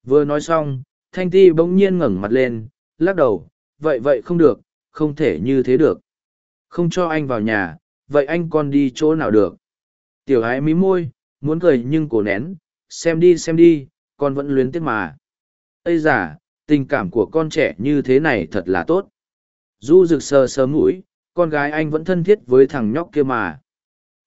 Speaker 1: Vừa nói xong, Thanh Ti bỗng nhiên ngẩng mặt lên, lắc đầu, vậy vậy không được, không thể như thế được. Không cho anh vào nhà, vậy anh con đi chỗ nào được? Tiểu ái mí môi, muốn cười nhưng cổ nén, xem đi xem đi, con vẫn luyến tiếc mà. Ây giả, tình cảm của con trẻ như thế này thật là tốt. Du rực sờ sờ mũi, con gái anh vẫn thân thiết với thằng nhóc kia mà.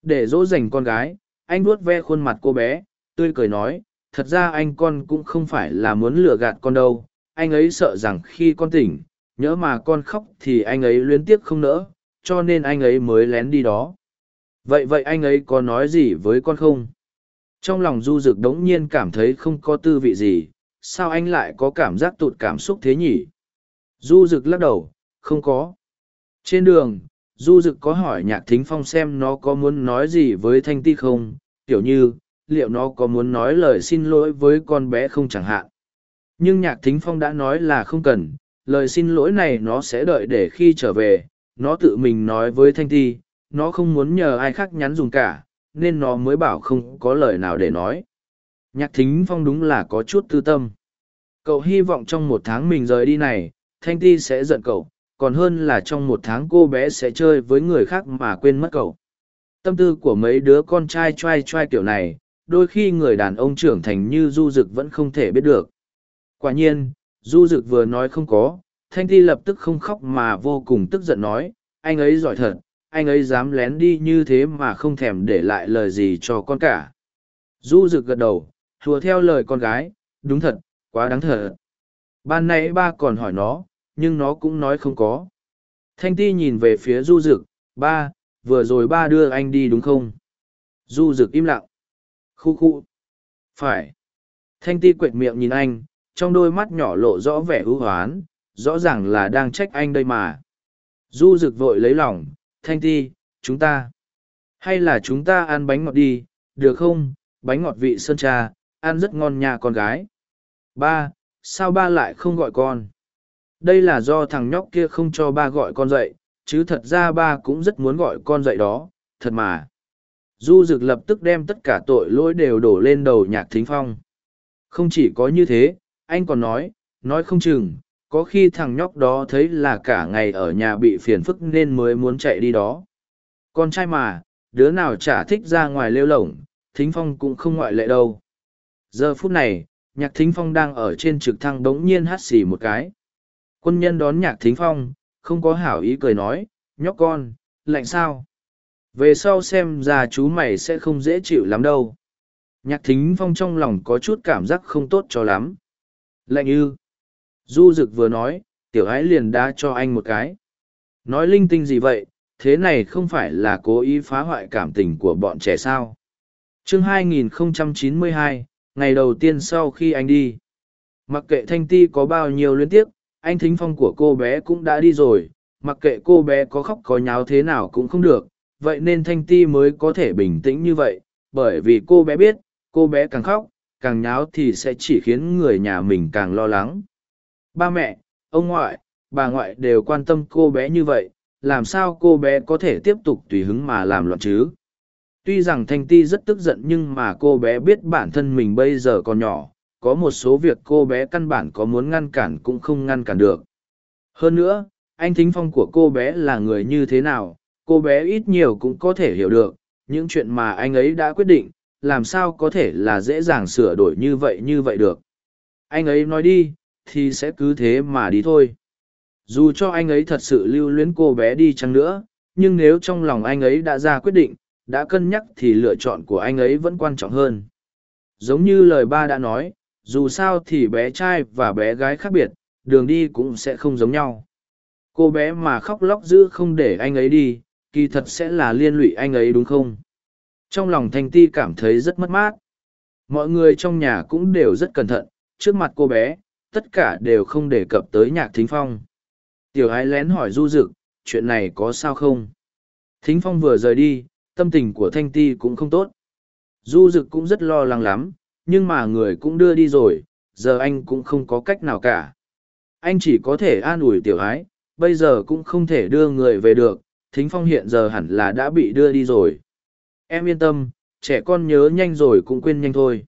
Speaker 1: Để dỗ dành con gái, anh vuốt ve khuôn mặt cô bé, tươi cười nói, thật ra anh con cũng không phải là muốn lừa gạt con đâu, anh ấy sợ rằng khi con tỉnh, nhớ mà con khóc thì anh ấy luyến tiếc không nỡ, cho nên anh ấy mới lén đi đó. vậy vậy anh ấy có nói gì với con không? Trong lòng du Dực đống nhiên cảm thấy không có tư vị gì sao anh lại có cảm giác tụt cảm xúc thế nhỉ? Du Dực lắc đầu không có. Trên đường du Dực có hỏi nhạc thính phong xem nó có muốn nói gì với thanh ti không? Kiểu như, liệu nó có muốn nói lời xin lỗi với con bé không chẳng hạn? Nhưng nhạc thính phong đã nói là không cần. Lời xin lỗi này nó sẽ đợi để khi trở về. Nó tự mình nói với thanh ti, nó không muốn nhờ ai khác nhắn dùng cả, nên nó mới bảo không có lời nào để nói. Nhạc thính phong đúng là có chút tư tâm. Cậu hy vọng trong một tháng mình rời đi này, thanh ti sẽ giận cậu còn hơn là trong một tháng cô bé sẽ chơi với người khác mà quên mất cậu. Tâm tư của mấy đứa con trai t r a i t r a i kiểu này, đôi khi người đàn ông trưởng thành như du d ự c vẫn không thể biết được. Quả nhiên, du d ự c vừa nói không có, thanh Thi lập tức không khóc mà vô cùng tức giận nói, anh ấy giỏi thật, anh ấy dám lén đi như thế mà không thèm để lại lời gì cho con cả. Du d ự c gật đầu, hùa theo lời con gái, đúng thật, quá đáng thở ban nãy ba còn hỏi nó nhưng nó cũng nói không có. Thanh ti nhìn về phía du dực, ba, vừa rồi ba đưa anh đi đúng không? Du dực im lặng. Khu khu. Phải. Thanh ti quệt miệng nhìn anh, trong đôi mắt nhỏ lộ rõ vẻ hữu hoán, rõ ràng là đang trách anh đây mà. Du dực vội lấy lòng, Thanh ti, chúng ta. Hay là chúng ta ăn bánh ngọt đi, được không? Bánh ngọt vị sơn trà, ăn rất ngon nhà con gái. Ba, sao ba lại không gọi con? Đây là do thằng nhóc kia không cho ba gọi con dậy, chứ thật ra ba cũng rất muốn gọi con dậy đó, thật mà. Du Dực lập tức đem tất cả tội lỗi đều đổ lên đầu nhạc thính phong. Không chỉ có như thế, anh còn nói nói không chừng, có khi thằng nhóc đó thấy là cả ngày ở nhà bị phiền phức nên mới muốn chạy đi đó. Con trai mà, đứa nào chả thích ra ngoài lêu lổng, thính phong cũng không ngoại lệ đâu. Giờ phút này, nhạc thính phong đang ở trên trực thăng bỗng nhiên hắt xì một cái. Quân nhân đón nhạc thính phong, không có hảo ý cười nói, nhóc con, lạnh sao? Về sau xem ra chú mày sẽ không dễ chịu lắm đâu. Nhạc thính phong trong lòng có chút cảm giác không tốt cho lắm. Lạnh ư. Du dực vừa nói, tiểu ái liền đá cho anh một cái. Nói linh tinh gì vậy, thế này không phải là cố ý phá hoại cảm tình của bọn trẻ sao. chương 2092, ngày đầu tiên sau khi anh đi. Mặc kệ thanh ti có bao nhiêu luyến tiếp, anh thính phong của cô bé cũng đã đi rồi, mặc kệ cô bé có khóc có nháo thế nào cũng không được, vậy nên thanh ti mới có thể bình tĩnh như vậy, bởi vì cô bé biết, cô bé càng khóc, càng nháo thì sẽ chỉ khiến người nhà mình càng lo lắng. Ba mẹ, ông ngoại, bà ngoại đều quan tâm cô bé như vậy, làm sao cô bé có thể tiếp tục tùy hứng mà làm loạn chứ? Tuy rằng thanh ti rất tức giận nhưng mà cô bé biết bản thân mình bây giờ còn nhỏ có một số việc cô bé căn bản có muốn ngăn cản cũng không ngăn cản được. Hơn nữa, anh Thính Phong của cô bé là người như thế nào, cô bé ít nhiều cũng có thể hiểu được, những chuyện mà anh ấy đã quyết định, làm sao có thể là dễ dàng sửa đổi như vậy như vậy được. Anh ấy nói đi, thì sẽ cứ thế mà đi thôi. Dù cho anh ấy thật sự lưu luyến cô bé đi chăng nữa, nhưng nếu trong lòng anh ấy đã ra quyết định, đã cân nhắc thì lựa chọn của anh ấy vẫn quan trọng hơn. Giống như lời ba đã nói, dù sao thì bé trai và bé gái khác biệt, đường đi cũng sẽ không giống nhau. Cô bé mà khóc lóc giữ không để anh ấy đi, kỳ thật sẽ là liên lụy anh ấy đúng không? Trong lòng thanh ti cảm thấy rất mất mát. Mọi người trong nhà cũng đều rất cẩn thận, trước mặt cô bé, tất cả đều không đề cập tới nhạc thính phong. Tiểu ái lén hỏi du rực chuyện này có sao không? Thính phong vừa rời đi, tâm tình của thanh ti cũng không tốt. Du rực cũng rất lo lắng lắm nhưng mà người cũng đưa đi rồi, giờ anh cũng không có cách nào cả. Anh chỉ có thể an ủi tiểu ái, bây giờ cũng không thể đưa người về được, thính phong hiện giờ hẳn là đã bị đưa đi rồi. Em yên tâm, trẻ con nhớ nhanh rồi cũng quên nhanh thôi.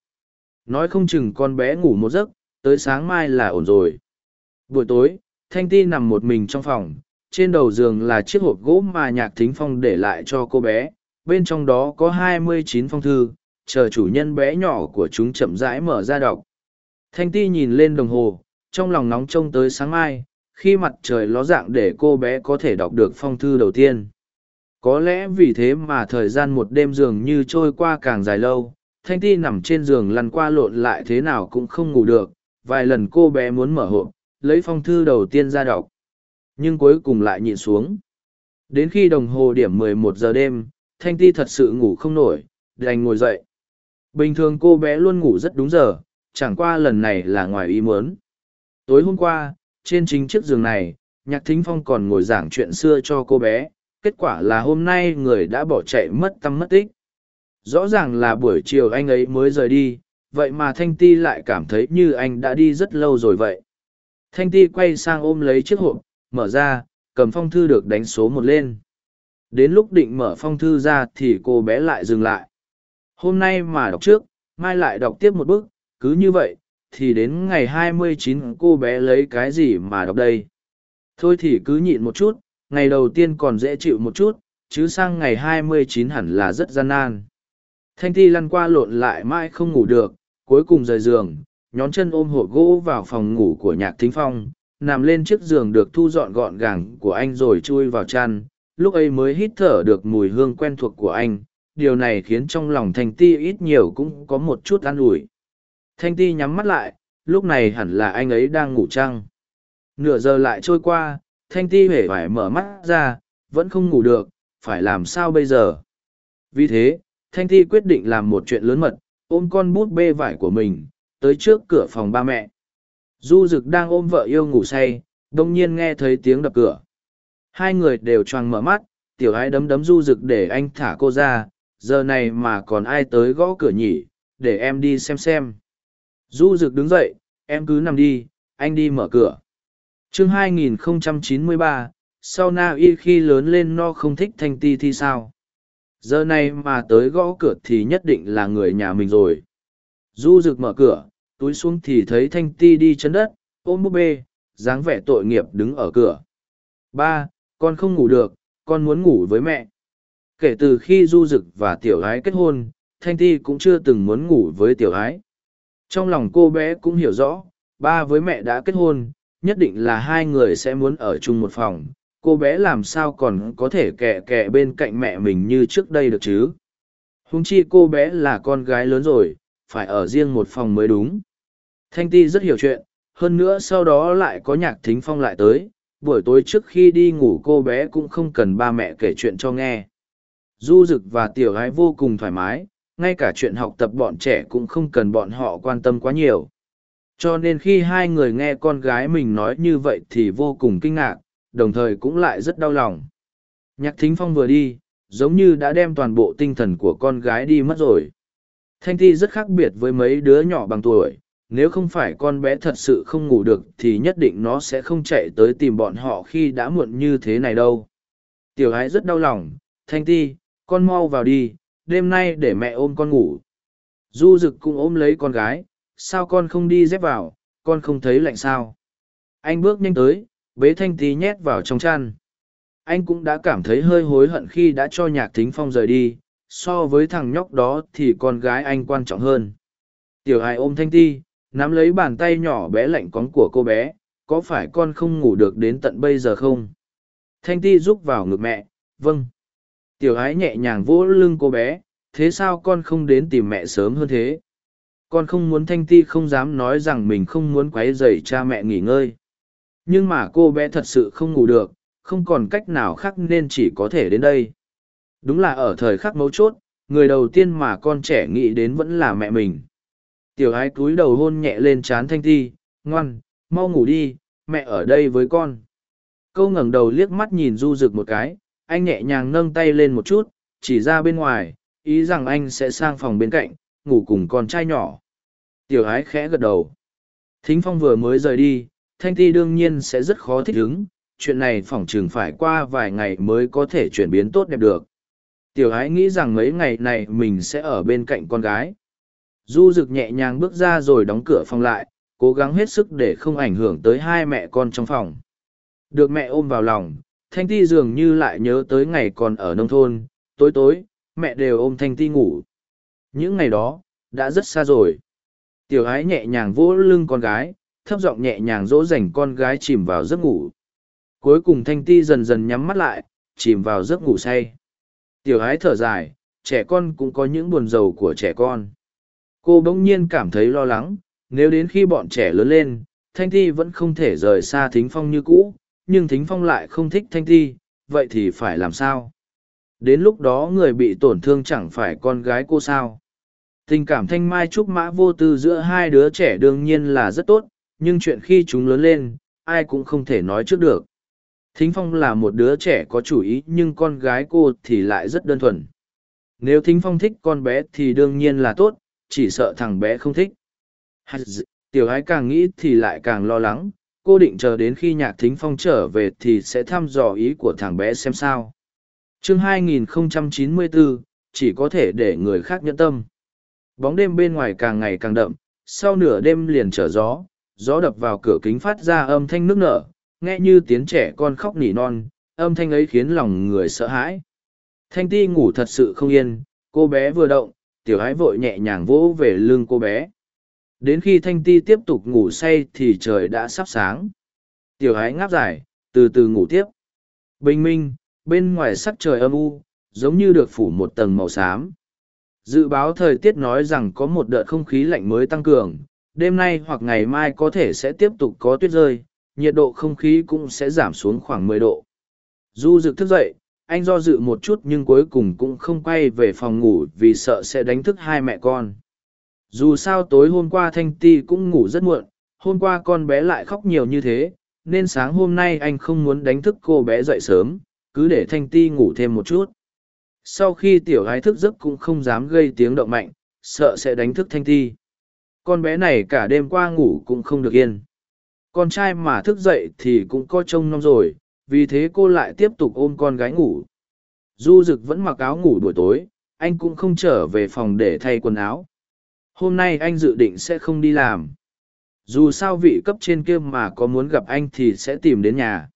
Speaker 1: Nói không chừng con bé ngủ một giấc, tới sáng mai là ổn rồi. Buổi tối, Thanh Ti nằm một mình trong phòng, trên đầu giường là chiếc hộp gỗ mà nhạc thính phong để lại cho cô bé, bên trong đó có hai mươi chín phong thư, chờ chủ nhân bé nhỏ của chúng chậm rãi mở ra đọc. Thanh ti nhìn lên đồng hồ, trong lòng nóng trông tới sáng mai, khi mặt trời ló dạng để cô bé có thể đọc được phong thư đầu tiên. Có lẽ vì thế mà thời gian một đêm dường như trôi qua càng dài lâu, Thanh ti nằm trên giường lăn qua lộn lại thế nào cũng không ngủ được, vài lần cô bé muốn mở hộp, lấy phong thư đầu tiên ra đọc. Nhưng cuối cùng lại nhịn xuống. Đến khi đồng hồ điểm 11 giờ đêm, thanh ti thật sự ngủ không nổi đành ngồi dậy bình thường cô bé luôn ngủ rất đúng giờ, chẳng qua lần này là ngoài ý muốn. Tối hôm qua, trên chính chiếc giường này, nhạc thính phong còn ngồi giảng chuyện xưa cho cô bé, kết quả là hôm nay người đã bỏ chạy mất tâm mất tích. Rõ ràng là buổi chiều anh ấy mới rời đi, vậy mà thanh ti lại cảm thấy như anh đã đi rất lâu rồi vậy. Thanh ti quay sang ôm lấy chiếc hộp, mở ra, cầm phong thư được đánh số một lên. Đến lúc định mở phong thư ra thì cô bé lại dừng lại hôm nay mà đọc trước, mai lại đọc tiếp một bức, cứ như vậy, thì đến ngày 29 cô bé lấy cái gì mà đọc đây? Thôi thì cứ nhịn một chút, ngày đầu tiên còn dễ chịu một chút, chứ sang ngày 29 hẳn là rất gian nan. Thanh ti lăn qua lộn lại mãi không ngủ được, cuối cùng rời giường, nhón chân ôm hộp gỗ vào phòng ngủ của nhạc thính phong, nằm lên chiếc giường được thu dọn gọn gàng của anh rồi chui vào chăn, lúc ấy mới hít thở được mùi hương quen thuộc của anh điều này khiến trong lòng thanh ti ít nhiều cũng có một chút an ủi. Thanh ti nhắm mắt lại, lúc này hẳn là anh ấy đang ngủ trăng. Nửa giờ lại trôi qua, thanh ti huệ phải mở mắt ra, vẫn không ngủ được, phải làm sao bây giờ? Vì thế, thanh ti quyết định làm một chuyện lớn mật, ôm con bút bê vải của mình, tới trước cửa phòng ba mẹ. Du rực đang ôm vợ yêu ngủ say, đông nhiên nghe thấy tiếng đập cửa. Hai người đều choàng mở mắt, tiểu ái đấm đấm du rực để anh thả cô ra giờ này mà còn ai tới gõ cửa nhỉ để em đi xem xem. Du rực đứng dậy em cứ nằm đi anh đi mở cửa. Chương 2093, sau na y khi lớn lên no không thích thanh ti thì sao? Giờ này mà tới gõ cửa thì nhất định là người nhà mình rồi. Du rực mở cửa túi xuống thì thấy thanh ti đi chân đất ôm búp bê dáng vẻ tội nghiệp đứng ở cửa. Ba con không ngủ được con muốn ngủ với mẹ kể từ khi du Dực và tiểu Ái kết hôn, thanh ti cũng chưa từng muốn ngủ với tiểu Ái. trong lòng cô bé cũng hiểu rõ, ba với mẹ đã kết hôn, nhất định là hai người sẽ muốn ở chung một phòng. Cô bé làm sao còn có thể kẹ kẹ bên cạnh mẹ mình như trước đây được chứ? Húng chi cô bé là con gái lớn rồi, phải ở riêng một phòng mới đúng. Thanh ti rất hiểu chuyện, hơn nữa sau đó lại có nhạc thính phong lại tới. Buổi tối trước khi đi ngủ cô bé cũng không cần ba mẹ kể chuyện cho nghe du Dực và tiểu gái vô cùng thoải mái, ngay cả chuyện học tập bọn trẻ cũng không cần bọn họ quan tâm quá nhiều. Cho nên khi hai người nghe con gái mình nói như vậy thì vô cùng kinh ngạc, đồng thời cũng lại rất đau lòng. Nhạc thính phong vừa đi, giống như đã đem toàn bộ tinh thần của con gái đi mất rồi. Thanh thi rất khác biệt với mấy đứa nhỏ bằng tuổi, nếu không phải con bé thật sự không ngủ được thì nhất định nó sẽ không chạy tới tìm bọn họ khi đã muộn như thế này đâu. Tiểu ái rất đau lòng, thanh ti con mau vào đi, đêm nay để mẹ ôm con ngủ. Du rực cũng ôm lấy con gái, sao con không đi dép vào, con không thấy lạnh sao? Anh bước nhanh tới, bế thanh tí nhét vào trong chăn. Anh cũng đã cảm thấy hơi hối hận khi đã cho nhạc thính phong rời đi, so với thằng nhóc đó thì con gái anh quan trọng hơn. Tiểu hài ôm thanh ti nắm lấy bàn tay nhỏ bé lạnh cóng của cô bé, có phải con không ngủ được đến tận bây giờ không? Thanh ti rúc vào ngực mẹ vâng tiểu ái nhẹ nhàng vỗ lưng cô bé, thế sao con không đến tìm mẹ sớm hơn thế? Con không muốn thanh ti không dám nói rằng mình không muốn q u ấ y dày cha mẹ nghỉ ngơi. Nhưng mà cô bé thật sự không ngủ được, không còn cách nào khác nên chỉ có thể đến đây. Đúng là ở thời khắc mấu chốt, người đầu tiên mà con trẻ nghĩ đến vẫn là mẹ mình. Tiểu ái cúi đầu hôn nhẹ lên trán thanh ti, ngoan, mau ngủ đi, mẹ ở đây với con. Câu ngẩng đầu liếc mắt nhìn du rực một cái anh nhẹ nhàng nâng tay lên một chút, chỉ ra bên ngoài, ý rằng anh sẽ sang phòng bên cạnh, ngủ cùng con trai nhỏ. Tiểu ái khẽ gật đầu. Thính phong vừa mới rời đi, thanh ti đương nhiên sẽ rất khó thích ứng, chuyện này phỏng chừng phải qua vài ngày mới có thể chuyển biến tốt đẹp được. Tiểu ái nghĩ rằng mấy ngày này mình sẽ ở bên cạnh con gái. Du rực nhẹ nhàng bước ra rồi đóng cửa phòng lại, cố gắng hết sức để không ảnh hưởng tới hai mẹ con trong phòng. Được mẹ ôm vào lòng thanh ti dường như lại nhớ tới ngày còn ở nông thôn, tối tối, mẹ đều ôm thanh ti ngủ. Những ngày đó, đã rất xa rồi. Tiểu ái nhẹ nhàng vỗ lưng con gái, thấp giọng nhẹ nhàng dỗ dành con gái chìm vào giấc ngủ. Cuối cùng thanh ti dần dần nhắm mắt lại, chìm vào giấc ngủ say. Tiểu ái thở dài, trẻ con cũng có những buồn rầu của trẻ con. Cô bỗng nhiên cảm thấy lo lắng, nếu đến khi bọn trẻ lớn lên, thanh ti vẫn không thể rời xa thính phong như cũ nhưng thính phong lại không thích thanh ti vậy thì phải làm sao Đến lúc đó người bị tổn thương chẳng phải con gái cô sao. Tình cảm thanh mai trúc mã vô tư giữa hai đứa trẻ đương nhiên là rất tốt, nhưng chuyện khi chúng lớn lên, ai cũng không thể nói trước được. Thính Phong là một đứa trẻ có chủ ý nhưng con gái cô thì lại rất đơn thuần. Nếu Thính Phong thích con bé thì đương nhiên là tốt, chỉ sợ thằng bé không thích. Tiểu ái càng nghĩ thì lại càng lo lắng, cô định chờ đến khi nhạc Thính Phong trở về thì sẽ thăm dò ý của thằng bé xem sao. chương 2094, chỉ có thể để người khác nhẫn tâm. Bóng đêm bên ngoài càng ngày càng đậm, sau nửa đêm liền trở gió, gió đập vào cửa kính phát ra âm thanh nước nở, nghe như tiếng trẻ con khóc nỉ non, âm thanh ấy khiến lòng người sợ hãi. Thanh ti ngủ thật sự không yên, cô bé vừa động, tiểu ái vội nhẹ nhàng vỗ về lưng cô bé. Đến khi thanh ti tiếp tục ngủ say thì trời đã sắp sáng. Tiểu ái ngáp dài, từ từ ngủ tiếp. Bình minh, bên ngoài sắc trời âm u, giống như được phủ một tầng màu xám. Dự báo thời tiết nói rằng có một đợt không khí lạnh mới tăng cường, đêm nay hoặc ngày mai có thể sẽ tiếp tục có tuyết rơi, nhiệt độ không khí cũng sẽ giảm xuống khoảng mười độ. Du rực thức dậy, anh do dự một chút nhưng cuối cùng cũng không quay về phòng ngủ vì sợ sẽ đánh thức hai mẹ con. Dù sao tối hôm qua Thanh Ti cũng ngủ rất muộn, hôm qua con bé lại khóc nhiều như thế, nên sáng hôm nay anh không muốn đánh thức cô bé dậy sớm, cứ để Thanh Ti ngủ thêm một chút. Sau khi tiểu gái thức giấc cũng không dám gây tiếng động mạnh, sợ sẽ đánh thức Thanh Ti. Con bé này cả đêm qua ngủ cũng không được yên. Con trai mà thức dậy thì cũng có trông nom rồi, vì thế cô lại tiếp tục ôm con gái ngủ. Du Dực vẫn mặc áo ngủ buổi tối, anh cũng không trở về phòng để thay quần áo. Hôm nay anh dự định sẽ không đi làm. Dù sao vị cấp trên kia mà có muốn gặp anh thì sẽ tìm đến nhà.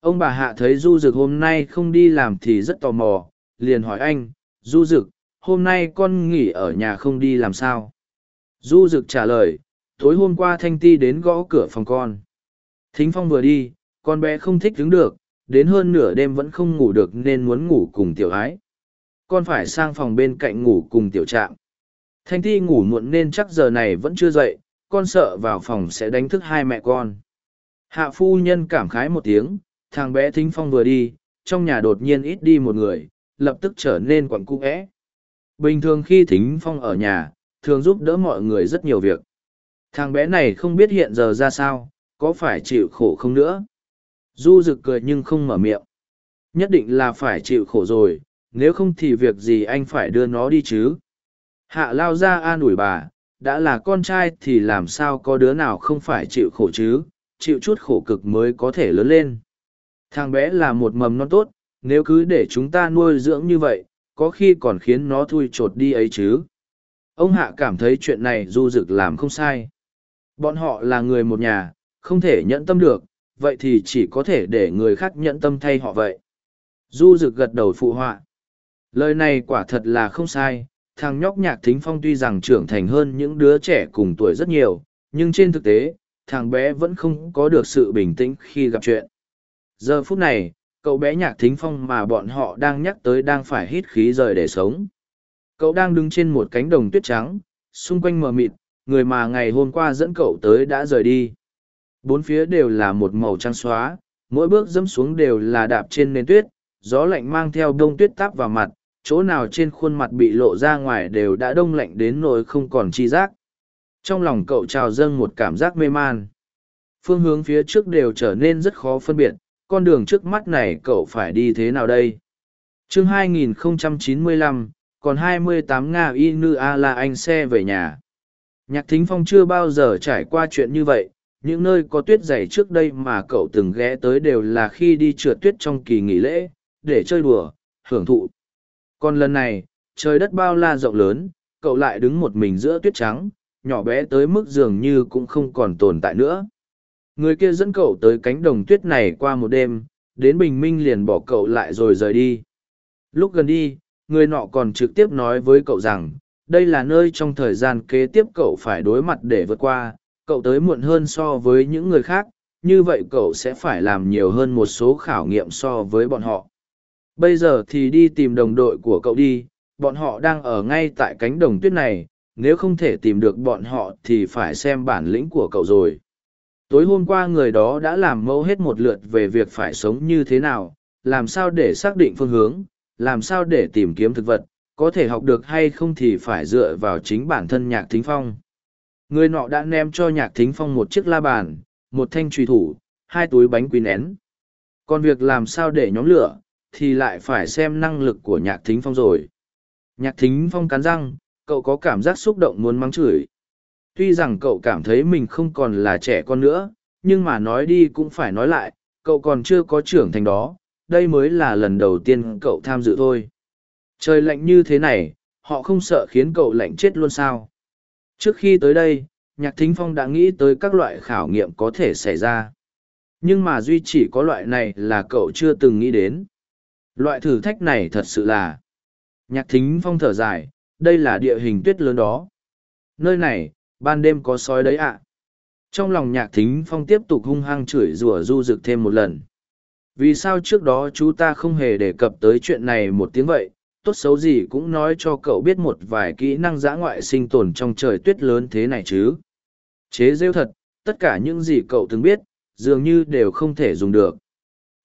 Speaker 1: Ông bà Hạ thấy Du Dực hôm nay không đi làm thì rất tò mò, liền hỏi anh, Du Dực, hôm nay con nghỉ ở nhà không đi làm sao? Du Dực trả lời, tối hôm qua Thanh Ti đến gõ cửa phòng con. Thính Phong vừa đi, con bé không thích đứng được, đến hơn nửa đêm vẫn không ngủ được nên muốn ngủ cùng tiểu ái. Con phải sang phòng bên cạnh ngủ cùng tiểu trạm. Thanh Thi ngủ muộn nên chắc giờ này vẫn chưa dậy, con sợ vào phòng sẽ đánh thức hai mẹ con. Hạ phu nhân cảm khái một tiếng, thằng bé Thính Phong vừa đi, trong nhà đột nhiên ít đi một người, lập tức trở nên quặn cung ẽ. Bình thường khi Thính Phong ở nhà, thường giúp đỡ mọi người rất nhiều việc. Thằng bé này không biết hiện giờ ra sao, có phải chịu khổ không nữa. Du rực cười nhưng không mở miệng. Nhất định là phải chịu khổ rồi, nếu không thì việc gì anh phải đưa nó đi chứ. Hạ lao ra an ủi bà, đã là con trai thì làm sao có đứa nào không phải chịu khổ chứ, chịu chút khổ cực mới có thể lớn lên. Thằng bé là một mầm non tốt, nếu cứ để chúng ta nuôi dưỡng như vậy, có khi còn khiến nó thui chột đi ấy chứ. Ông Hạ cảm thấy chuyện này du dực làm không sai. Bọn họ là người một nhà, không thể nhẫn tâm được, vậy thì chỉ có thể để người khác nhẫn tâm thay họ vậy. Du rực gật đầu phụ họa. Lời này quả thật là không sai, thằng nhóc nhạc thính phong tuy rằng trưởng thành hơn những đứa trẻ cùng tuổi rất nhiều, nhưng trên thực tế, thằng bé vẫn không có được sự bình tĩnh khi gặp chuyện. Giờ phút này, cậu bé nhạc thính phong mà bọn họ đang nhắc tới đang phải hít khí rời để sống. Cậu đang đứng trên một cánh đồng tuyết trắng, xung quanh mờ mịt, người mà ngày hôm qua dẫn cậu tới đã rời đi. Bốn phía đều là một màu trắng xóa, mỗi bước dẫm xuống đều là đạp trên nền tuyết, gió lạnh mang theo đông tuyết táp vào mặt, chỗ nào trên khuôn mặt bị lộ ra ngoài đều đã đông lạnh đến nỗi không còn chi giác. Trong lòng cậu trào dâng một cảm giác mê man. Phương hướng phía trước đều trở nên rất khó phân biệt, con đường trước mắt này cậu phải đi thế nào đây? chương 2095, còn 28 Nga Y Nư A là anh xe về nhà. Nhạc Thính Phong chưa bao giờ trải qua chuyện như vậy, những nơi có tuyết dày trước đây mà cậu từng ghé tới đều là khi đi trượt tuyết trong kỳ nghỉ lễ, để chơi đùa, hưởng thụ. Còn lần này, trời đất bao la rộng lớn, cậu lại đứng một mình giữa tuyết trắng, nhỏ bé tới mức dường như cũng không còn tồn tại nữa. Người kia dẫn cậu tới cánh đồng tuyết này qua một đêm, đến bình minh liền bỏ cậu lại rồi rời đi. Lúc gần đi, người nọ còn trực tiếp nói với cậu rằng, đây là nơi trong thời gian kế tiếp cậu phải đối mặt để vượt qua, cậu tới muộn hơn so với những người khác, như vậy cậu sẽ phải làm nhiều hơn một số khảo nghiệm so với bọn họ. Bây giờ thì đi tìm đồng đội của cậu đi, bọn họ đang ở ngay tại cánh đồng tuyết này, nếu không thể tìm được bọn họ thì phải xem bản lĩnh của cậu rồi. Tối hôm qua người đó đã làm mẫu hết một lượt về việc phải sống như thế nào, làm sao để xác định phương hướng, làm sao để tìm kiếm thực vật, có thể học được hay không thì phải dựa vào chính bản thân nhạc thính phong. Người nọ đã ném cho nhạc thính phong một chiếc la bàn, một thanh trùy thủ, hai túi bánh quy nén. Còn việc làm sao để nhóm lửa, thì lại phải xem năng lực của nhạc thính phong rồi. Nhạc thính phong cắn răng, cậu có cảm giác xúc động muốn mắng chửi. Tuy rằng cậu cảm thấy mình không còn là trẻ con nữa, nhưng mà nói đi cũng phải nói lại, cậu còn chưa có trưởng thành đó, đây mới là lần đầu tiên cậu tham dự thôi. Trời lạnh như thế này, họ không sợ khiến cậu lạnh chết luôn sao. Trước khi tới đây, Nhạc Thính Phong đã nghĩ tới các loại khảo nghiệm có thể xảy ra. Nhưng mà duy chỉ có loại này là cậu chưa từng nghĩ đến. Loại thử thách này thật sự là... Nhạc Thính Phong thở dài, đây là địa hình tuyết lớn đó. Nơi này, ban đêm có sói đấy ạ. Trong lòng nhạc thính phong tiếp tục hung hăng chửi rủa du rực thêm một lần. Vì sao trước đó chú ta không hề đề cập tới chuyện này một tiếng vậy, tốt xấu gì cũng nói cho cậu biết một vài kỹ năng giã ngoại sinh tồn trong trời tuyết lớn thế này chứ. Chế rêu thật, tất cả những gì cậu từng biết, dường như đều không thể dùng được.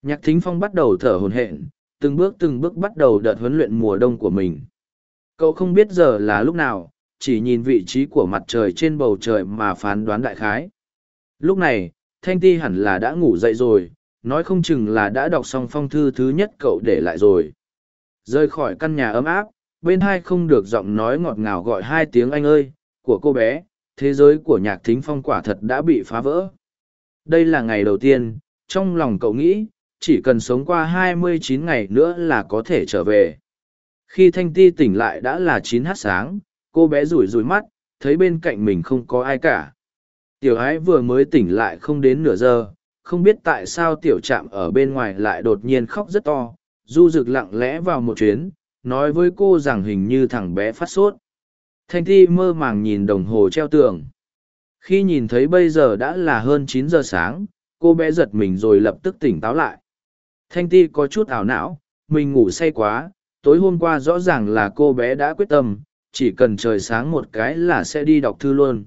Speaker 1: Nhạc thính phong bắt đầu thở hồn hện, từng bước từng bước bắt đầu đợt huấn luyện mùa đông của mình. Cậu không biết giờ là lúc nào, chỉ nhìn vị trí của mặt trời trên bầu trời mà phán đoán đại khái. Lúc này, Thanh Ti hẳn là đã ngủ dậy rồi, nói không chừng là đã đọc xong phong thư thứ nhất cậu để lại rồi. Rơi khỏi căn nhà ấm áp, bên hai không được giọng nói ngọt ngào gọi hai tiếng anh ơi, của cô bé, thế giới của nhạc thính phong quả thật đã bị phá vỡ. Đây là ngày đầu tiên, trong lòng cậu nghĩ, chỉ cần sống qua 29 ngày nữa là có thể trở về. Khi Thanh Ti tỉnh lại đã là 9 h sáng, cô bé rủi rủi mắt, thấy bên cạnh mình không có ai cả. Tiểu ái vừa mới tỉnh lại không đến nửa giờ, không biết tại sao tiểu trạm ở bên ngoài lại đột nhiên khóc rất to, du rực lặng lẽ vào một chuyến, nói với cô rằng hình như thằng bé phát sốt. Thanh Ti mơ màng nhìn đồng hồ treo tường. Khi nhìn thấy bây giờ đã là hơn chín giờ sáng, cô bé giật mình rồi lập tức tỉnh táo lại. Thanh Ti có chút ảo não, mình ngủ say quá, tối hôm qua rõ ràng là cô bé đã quyết tâm, chỉ cần trời sáng một cái là sẽ đi đọc thư luôn.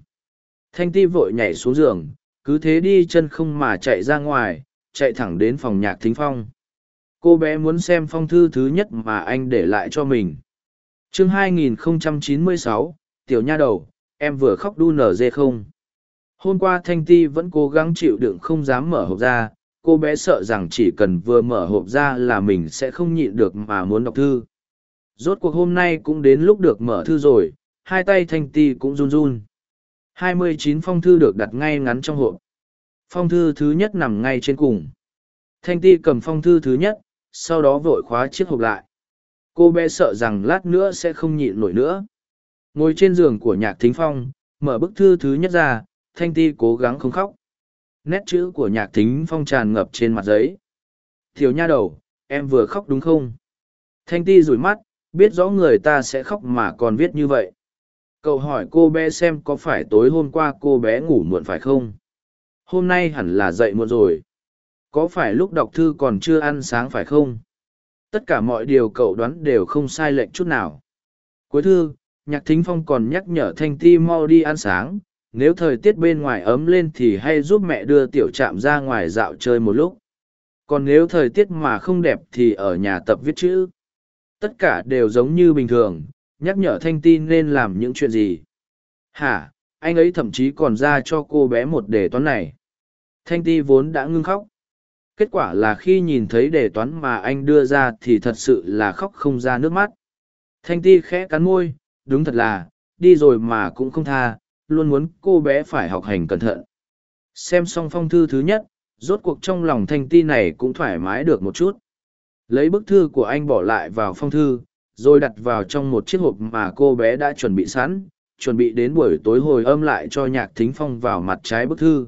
Speaker 1: Thanh ti vội nhảy xuống giường, cứ thế đi chân không mà chạy ra ngoài, chạy thẳng đến phòng nhạc thính phong. Cô bé muốn xem phong thư thứ nhất mà anh để lại cho mình. chương 2096, Tiểu Nha Đầu, em vừa khóc đu nở dê không? Hôm qua Thanh Ti vẫn cố gắng chịu đựng không dám mở hộp ra, cô bé sợ rằng chỉ cần vừa mở hộp ra là mình sẽ không nhịn được mà muốn đọc thư. Rốt cuộc hôm nay cũng đến lúc được mở thư rồi, hai tay Thanh Ti cũng run run. 29 phong thư được đặt ngay ngắn trong hộp. Phong thư thứ nhất nằm ngay trên cùng. Thanh ti cầm phong thư thứ nhất, sau đó vội khóa chiếc hộp lại. Cô bé sợ rằng lát nữa sẽ không nhịn nổi nữa. Ngồi trên giường của nhạc thính phong, mở bức thư thứ nhất ra, Thanh ti cố gắng không khóc. Nét chữ của nhạc thính phong tràn ngập trên mặt giấy. Thiếu nha đầu, em vừa khóc đúng không? Thanh ti rủi mắt, biết rõ người ta sẽ khóc mà còn viết như vậy. Cậu hỏi cô bé xem có phải tối hôm qua cô bé ngủ muộn phải không? Hôm nay hẳn là dậy muộn rồi. Có phải lúc đọc thư còn chưa ăn sáng phải không? Tất cả mọi điều cậu đoán đều không sai lệch chút nào. Cuối thư nhạc thính phong còn nhắc nhở thanh ti mau đi ăn sáng nếu thời tiết bên ngoài ấm lên thì hay giúp mẹ đưa tiểu trạm ra ngoài dạo chơi một lúc. Còn nếu thời tiết mà không đẹp thì ở nhà tập viết chữ. Tất cả đều giống như bình thường, nhắc nhở thanh ti nên làm những chuyện gì. Hả, anh ấy thậm chí còn ra cho cô bé một đề toán này. Thanh ti vốn đã ngưng khóc. Kết quả là khi nhìn thấy đề toán mà anh đưa ra thì thật sự là khóc không ra nước mắt. Thanh ti khẽ cắn môi, đúng thật là, đi rồi mà cũng không tha luôn muốn cô bé phải học hành cẩn thận. Xem xong phong thư thứ nhất, rốt cuộc trong lòng thanh ti này cũng thoải mái được một chút. Lấy bức thư của anh bỏ lại vào phong thư, rồi đặt vào trong một chiếc hộp mà cô bé đã chuẩn bị sẵn, chuẩn bị đến buổi tối hồi âm lại cho nhạc thính phong vào mặt trái bức thư.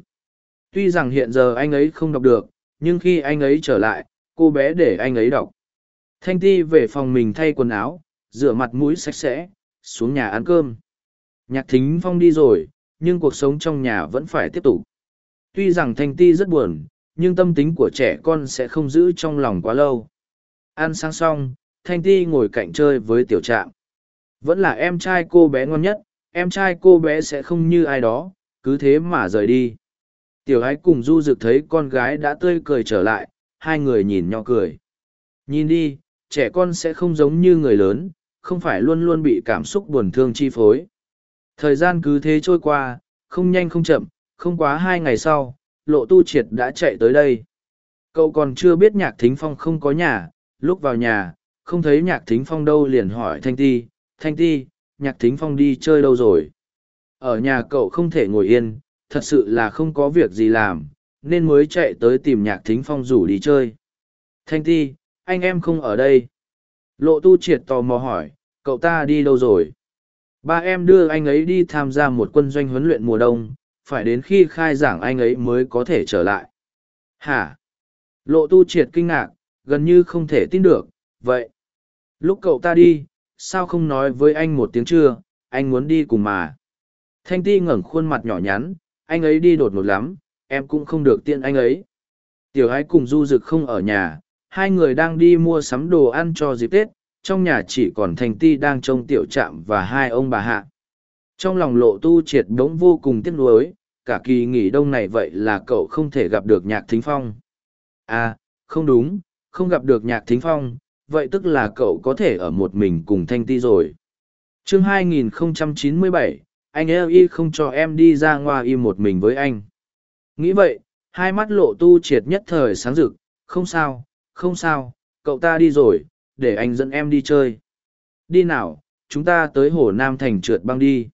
Speaker 1: Tuy rằng hiện giờ anh ấy không đọc được, nhưng khi anh ấy trở lại, cô bé để anh ấy đọc. Thanh ti về phòng mình thay quần áo, rửa mặt mũi sạch sẽ, xuống nhà ăn cơm nhạc thính phong đi rồi nhưng cuộc sống trong nhà vẫn phải tiếp tục. Tuy rằng thanh ti rất buồn nhưng tâm tính của trẻ con sẽ không giữ trong lòng quá lâu. Ăn sáng xong thanh ti ngồi cạnh chơi với tiểu trạm. Vẫn là em trai cô bé ngon nhất em trai cô bé sẽ không như ai đó cứ thế mà rời đi. Tiểu ái cùng du rực thấy con gái đã tươi cười trở lại hai người nhìn nhau cười. Nhìn đi trẻ con sẽ không giống như người lớn, không phải luôn luôn bị cảm xúc buồn thương chi phối. Thời gian cứ thế trôi qua, không nhanh không chậm, không quá hai ngày sau, lộ tu triệt đã chạy tới đây. Cậu còn chưa biết nhạc thính phong không có nhà, lúc vào nhà, không thấy nhạc thính phong đâu liền hỏi Thanh Ti, Thanh Ti, nhạc thính phong đi chơi đâu rồi? Ở nhà cậu không thể ngồi yên, thật sự là không có việc gì làm, nên mới chạy tới tìm nhạc thính phong rủ đi chơi. Thanh Ti, anh em không ở đây. Lộ tu triệt tò mò hỏi, cậu ta đi đâu rồi? Ba em đưa anh ấy đi tham gia một quân doanh huấn luyện mùa đông, phải đến khi khai giảng anh ấy mới có thể trở lại. Hả? Lộ tu triệt kinh ngạc, gần như không thể tin được, vậy. Lúc cậu ta đi, sao không nói với anh một tiếng chưa, anh muốn đi cùng mà. Thanh ti ngẩng khuôn mặt nhỏ nhắn, anh ấy đi đột ngột lắm, em cũng không được tiện anh ấy. Tiểu ái cùng du dực không ở nhà, hai người đang đi mua sắm đồ ăn cho dịp Tết, trong nhà chỉ còn thành ti đang trông tiểu trạm và hai ông bà hạ. Trong lòng lộ tu triệt bỗng vô cùng tiếc nuối, cả kỳ nghỉ đông này vậy là cậu không thể gặp được nhạc thính phong. À, không đúng, không gặp được nhạc thính phong, vậy tức là cậu có thể ở một mình cùng Thanh ti rồi. chương 2097, anh eo y không cho em đi ra ngoài y một mình với anh nghĩ vậy hai mắt lộ tu triệt nhất thời sáng rực không sao không sao cậu ta đi rồi để anh dẫn em đi chơi. Đi nào, chúng ta tới hồ nam thành trượt băng đi.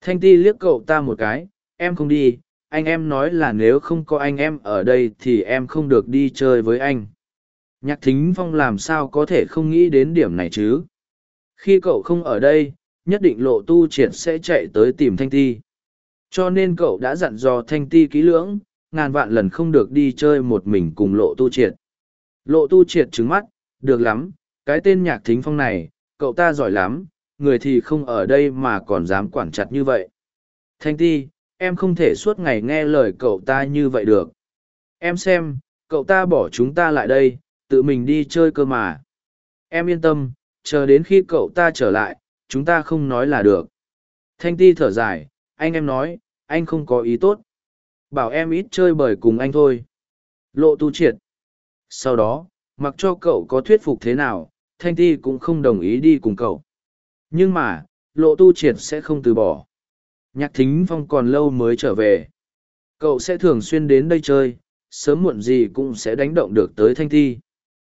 Speaker 1: Thanh ti liếc cậu ta một cái, em không đi, anh em nói là nếu không có anh em ở đây thì em không được đi chơi với anh. Nhạc thính phong làm sao có thể không nghĩ đến điểm này chứ? Khi cậu không ở đây, nhất định lộ tu triệt sẽ chạy tới tìm thanh ti. Cho nên cậu đã dặn dò thanh ti kỹ lưỡng, ngàn vạn lần không được đi chơi một mình cùng lộ tu triệt. Lộ tu triệt trứng mắt, được lắm cái tên nhạc thính phong này cậu ta giỏi lắm người thì không ở đây mà còn dám quản chặt như vậy thanh ti em không thể suốt ngày nghe lời cậu ta như vậy được em xem cậu ta bỏ chúng ta lại đây tự mình đi chơi cơ mà em yên tâm chờ đến khi cậu ta trở lại chúng ta không nói là được. Thanh ti thở dài, anh em nói, anh không có ý tốt. Bảo em ít chơi bời cùng anh thôi. Lộ tu triệt. Sau đó, mặc cho cậu có thuyết phục thế nào, Thanh ti cũng không đồng ý đi cùng cậu. Nhưng mà, lộ tu triệt sẽ không từ bỏ. Nhạc thính phong còn lâu mới trở về. Cậu sẽ thường xuyên đến đây chơi, sớm muộn gì cũng sẽ đánh động được tới Thanh ti.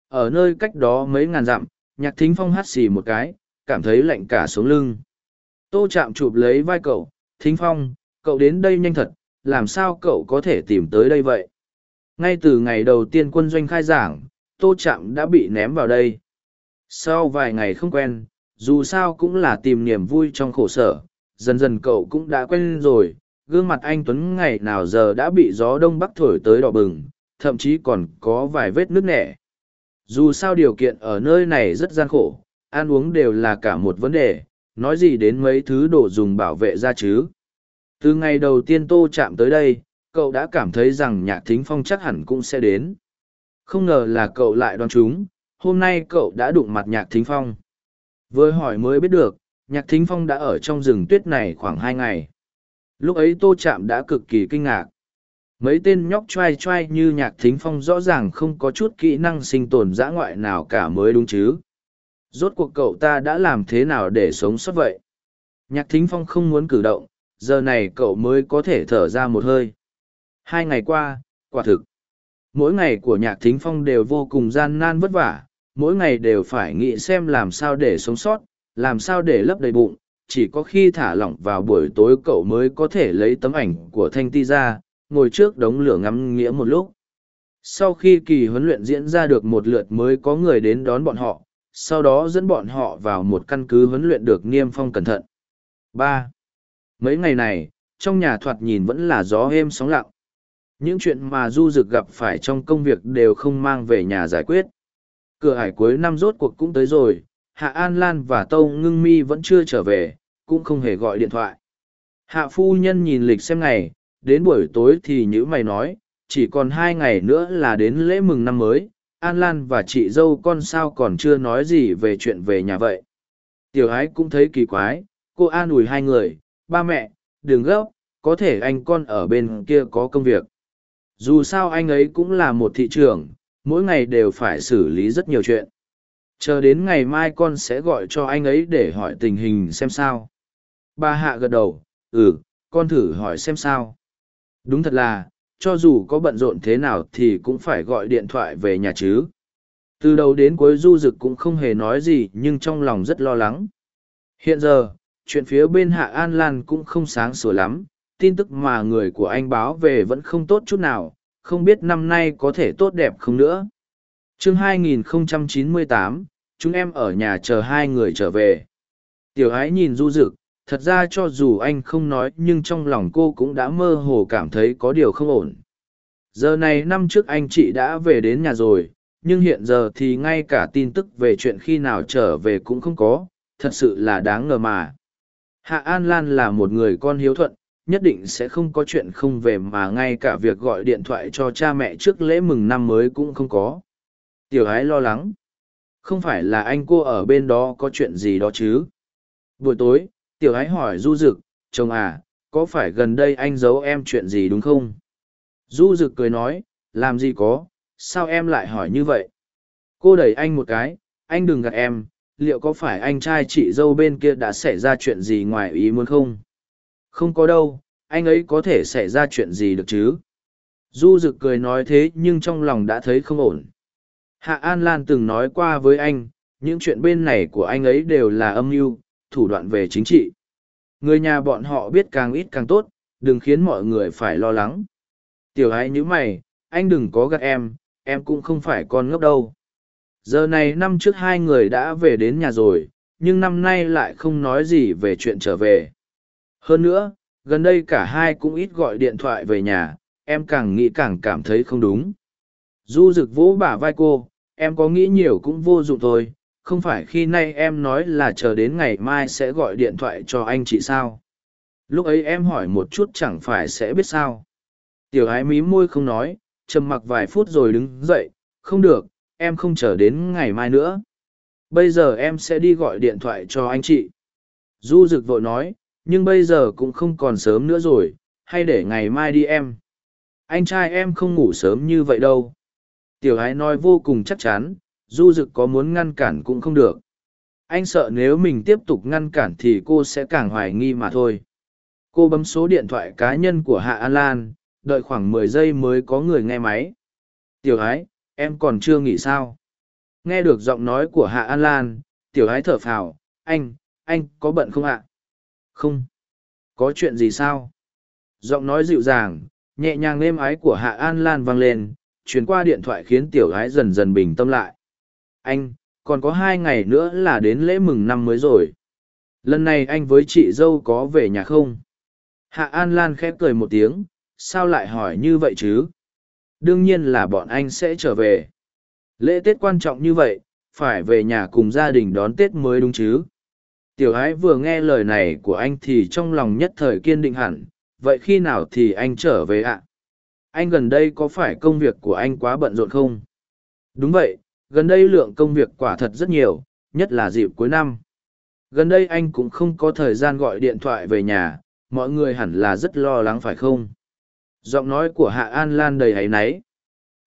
Speaker 1: Ở nơi cách đó mấy ngàn dặm, nhạc thính phong hát xì một cái, cảm thấy lạnh cả xuống lưng. Tô chạm chụp lấy vai cậu, thính phong, cậu đến đây nhanh thật, làm sao cậu có thể tìm tới đây vậy? Ngay từ ngày đầu tiên quân doanh khai giảng, tô chạm đã bị ném vào đây. Sau vài ngày không quen, dù sao cũng là tìm niềm vui trong khổ sở, dần dần cậu cũng đã quen rồi, gương mặt anh Tuấn ngày nào giờ đã bị gió đông bắc thổi tới đỏ bừng, thậm chí còn có vài vết nước nẻ. Dù sao điều kiện ở nơi này rất gian khổ, ăn uống đều là cả một vấn đề, nói gì đến mấy thứ đồ dùng bảo vệ ra chứ. Từ ngày đầu tiên tô chạm tới đây, cậu đã cảm thấy rằng nhạc thính phong chắc hẳn cũng sẽ đến. Không ngờ là cậu lại đoán chúng, hôm nay cậu đã đụng mặt nhạc thính phong. Với hỏi mới biết được, nhạc thính phong đã ở trong rừng tuyết này khoảng hai ngày. Lúc ấy tô chạm đã cực kỳ kinh ngạc. Mấy tên nhóc trai trai như nhạc thính phong rõ ràng không có chút kỹ năng sinh tồn dã ngoại nào cả mới đúng chứ. Rốt cuộc cậu ta đã làm thế nào để sống sót vậy? Nhạc thính phong không muốn cử động, giờ này cậu mới có thể thở ra một hơi. Hai ngày qua, quả thực. Mỗi ngày của nhạc thính phong đều vô cùng gian nan vất vả, mỗi ngày đều phải nghĩ xem làm sao để sống sót, làm sao để lấp đầy bụng. Chỉ có khi thả lỏng vào buổi tối cậu mới có thể lấy tấm ảnh của Thanh Ti ra, ngồi trước đống lửa ngắm nghĩa một lúc. Sau khi kỳ huấn luyện diễn ra được một lượt mới có người đến đón bọn họ, sau đó dẫn bọn họ vào một căn cứ huấn luyện được niêm phong cẩn thận. ba Mấy ngày này, trong nhà thoạt nhìn vẫn là gió êm sóng lặng. Những chuyện mà Du Dực gặp phải trong công việc đều không mang về nhà giải quyết. Cửa hải cuối năm rốt cuộc cũng tới rồi, Hạ An Lan và Tâu Ngưng Mi vẫn chưa trở về, cũng không hề gọi điện thoại. Hạ phu nhân nhìn lịch xem ngày, đến buổi tối thì nhữ mày nói, chỉ còn hai ngày nữa là đến lễ mừng năm mới, An Lan và chị dâu con sao còn chưa nói gì về chuyện về nhà vậy. Tiểu ái cũng thấy kỳ quái, cô an ủi hai người, ba mẹ, đừng gấp, có thể anh con ở bên kia có công việc. Dù sao anh ấy cũng là một thị trường, mỗi ngày đều phải xử lý rất nhiều chuyện. chờ đến ngày mai con sẽ gọi cho anh ấy để hỏi tình hình xem sao. Bà hạ gật đầu ừ con thử hỏi xem sao. Đúng thật là, cho dù có bận rộn thế nào thì cũng phải gọi điện thoại về nhà chứ. Từ đầu đến cuối du d ự c cũng không hề nói gì nhưng trong lòng rất lo lắng. Hiện giờ, chuyện phía bên hạ an lan cũng không sáng sủa lắm, tin tức mà người của anh báo về vẫn không tốt chút nào không biết năm nay có thể tốt đẹp không nữa. Chương 2098, chúng em ở nhà chờ hai người trở về. Tiểu ái nhìn du dực. thật ra cho dù anh không nói nhưng trong lòng cô cũng đã mơ hồ cảm thấy có điều không ổn. Giờ này năm trước anh chị đã về đến nhà rồi nhưng hiện giờ thì ngay cả tin tức về chuyện khi nào trở về cũng không có thật sự là đáng ngờ mà. Hạ an lan là một người con hiếu thuận nhất định sẽ không có chuyện không về mà ngay cả việc gọi điện thoại cho cha mẹ trước lễ mừng năm mới cũng không có. Tiểu ái lo lắng. Không phải là anh cô ở bên đó có chuyện gì đó chứ? Buổi tối tiểu ái hỏi du Dực, chồng à có phải gần đây anh giấu em chuyện gì đúng không? Du Dực cười nói làm gì có sao em lại hỏi như vậy? Cô đẩy anh một cái anh đừng gạt em liệu có phải anh trai chị dâu bên kia đã xảy ra chuyện gì ngoài ý muốn không? Không có đâu, anh ấy có thể xảy ra chuyện gì được chứ? Du Dực cười nói thế nhưng trong lòng đã thấy không ổn. Hạ an lan từng nói qua với anh, những chuyện bên này của anh ấy đều là âm mưu, thủ đoạn về chính trị. Người nhà bọn họ biết càng ít càng tốt, đừng khiến mọi người phải lo lắng. Tiểu ái như mày, anh đừng có gạt em em cũng không phải con ngốc đâu. Giờ này năm trước hai người đã về đến nhà rồi, nhưng năm nay lại không nói gì về chuyện trở về hơn nữa, gần đây cả hai cũng ít gọi điện thoại về nhà, em càng nghĩ càng cảm thấy không đúng. Du rực vỗ bả vai cô, em có nghĩ nhiều cũng vô dụng thôi, không phải khi nay em nói là chờ đến ngày mai sẽ gọi điện thoại cho anh chị sao? Lúc ấy em hỏi một chút chẳng phải sẽ biết sao? Tiểu ái mí môi không nói, trầm mặc vài phút rồi đứng dậy, không được, em không chờ đến ngày mai nữa. Bây giờ em sẽ đi gọi điện thoại cho anh chị. Du rực vội nói nhưng bây giờ cũng không còn sớm nữa rồi, hay để ngày mai đi em. Anh trai em không ngủ sớm như vậy đâu. Tiểu ái nói vô cùng chắc chắn, du dực có muốn ngăn cản cũng không được. Anh sợ nếu mình tiếp tục ngăn cản thì cô sẽ càng hoài nghi mà thôi. Cô bấm số điện thoại cá nhân của hạ an lan, đợi khoảng mười giây mới có người nghe máy. Tiểu ái em còn chưa nghỉ sao? Nghe được giọng nói của hạ an lan, tiểu ái thở phào, anh anh có bận không ạ? Không có chuyện gì sao giọng nói dịu dàng nhẹ nhàng êm ái của hạ an lan vang lên truyền qua điện thoại khiến tiểu gái dần dần bình tâm lại. Anh, còn có hai ngày nữa là đến lễ mừng năm mới rồi. Lần này anh với chị dâu có về nhà không? Hạ An Lan khép cười một tiếng, sao lại hỏi như vậy chứ? Đương nhiên là bọn anh sẽ trở về. Lễ Tết quan trọng như vậy, phải về nhà cùng gia đình đón Tết mới đúng chứ? Tiểu ái vừa nghe lời này của anh thì trong lòng nhất thời kiên định hẳn, vậy khi nào thì anh trở về ạ? anh gần đây có phải công việc của anh quá bận rộn không? Đúng vậy gần đây lượng công việc quả thật rất nhiều nhất là dịp cuối năm. Gần đây anh cũng không có thời gian gọi điện thoại về nhà mọi người hẳn là rất lo lắng phải không? Giọng nói của hạ an lan đầy áy náy.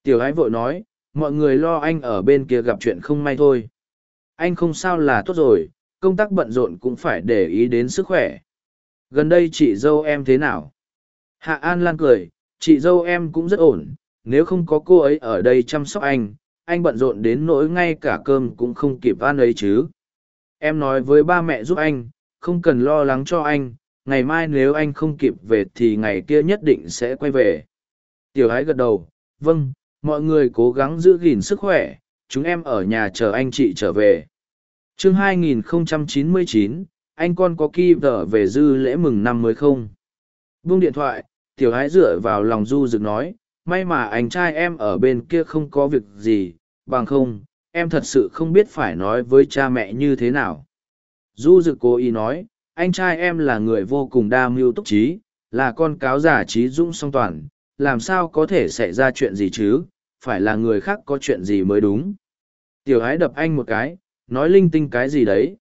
Speaker 1: Tiểu ái vội nói mọi người lo anh ở bên kia gặp chuyện không may thôi. Anh không sao là tốt rồi công tác bận rộn cũng phải để ý đến sức khỏe. Gần đây chị dâu em thế nào? Hạ an lan cười, chị dâu em cũng rất ổn, nếu không có cô ấy ở đây chăm sóc anh anh bận rộn đến nỗi ngay cả cơm cũng không kịp ăn ấy chứ. Em nói với ba mẹ giúp anh, không cần lo lắng cho anh, ngày mai nếu anh không kịp về thì ngày kia nhất định sẽ quay về. Tiểu hái gật đầu vâng mọi người cố gắng giữ gìn sức khỏe, chúng em ở nhà chờ anh chị trở về chương 2099, anh con có kỳ tờ về dư lễ mừng năm mới không? Buông điện thoại tiểu hái dựa vào lòng du rực nói may mà anh trai em ở bên kia không có việc gì bằng không em thật sự không biết phải nói với cha mẹ như thế nào. Du rực cố ý nói anh trai em là người vô cùng đa mưu túc trí là con cáo giả trí dũng song toàn làm sao có thể xảy ra chuyện gì chứ phải là người khác có chuyện gì mới đúng? Tiểu hái đập anh một cái nói linh tinh cái gì đấy?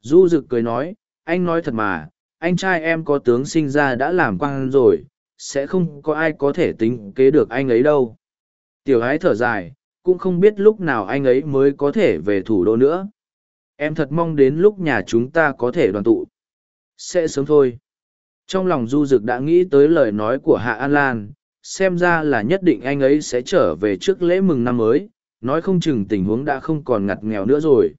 Speaker 1: Du rực cười nói anh nói thật mà anh trai em có tướng sinh ra đã làm quan rồi sẽ không có ai có thể tính kế được anh ấy đâu. Tiểu ái thở dài, cũng không biết lúc nào anh ấy mới có thể về thủ đô nữa. Em thật mong đến lúc nhà chúng ta có thể đoàn tụ. Sẽ sớm thôi. Trong lòng du d ự c đã nghĩ tới lời nói của hạ an lan xem ra là nhất định anh ấy sẽ trở về trước lễ mừng năm mới nói không chừng tình huống đã không còn ngặt nghèo nữa rồi.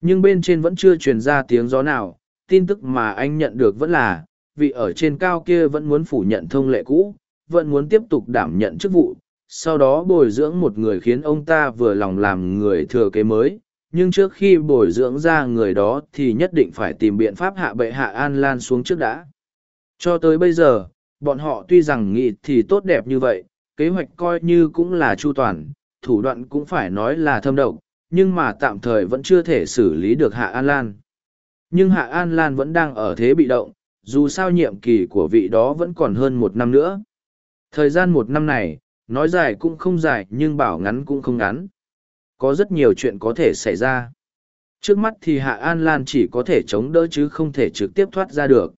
Speaker 1: Nhưng bên trên vẫn chưa truyền ra tiếng gió nào, tin tức mà anh nhận được vẫn là, vị ở trên cao kia vẫn muốn phủ nhận thông lệ cũ, vẫn muốn tiếp tục đảm nhận chức vụ, sau đó bồi dưỡng một người khiến ông ta vừa lòng làm người thừa kế mới, nhưng trước khi bồi dưỡng ra người đó thì nhất định phải tìm biện pháp hạ bệ hạ an lan xuống trước đã. Cho tới bây giờ, bọn họ tuy rằng nghị thì tốt đẹp như vậy, kế hoạch coi như cũng là chu toàn thủ đoạn cũng phải nói là thâm độc, nhưng mà tạm thời vẫn chưa thể xử lý được hạ an lan. Nhưng hạ an lan vẫn đang ở thế bị động, dù sao nhiệm kỳ của vị đó vẫn còn hơn một năm nữa. Thời gian một năm này, nói dài cũng không dài nhưng bảo ngắn cũng không ngắn. Có rất nhiều chuyện có thể xảy ra. Trước mắt thì hạ an lan chỉ có thể chống đỡ chứ không thể trực tiếp thoát ra được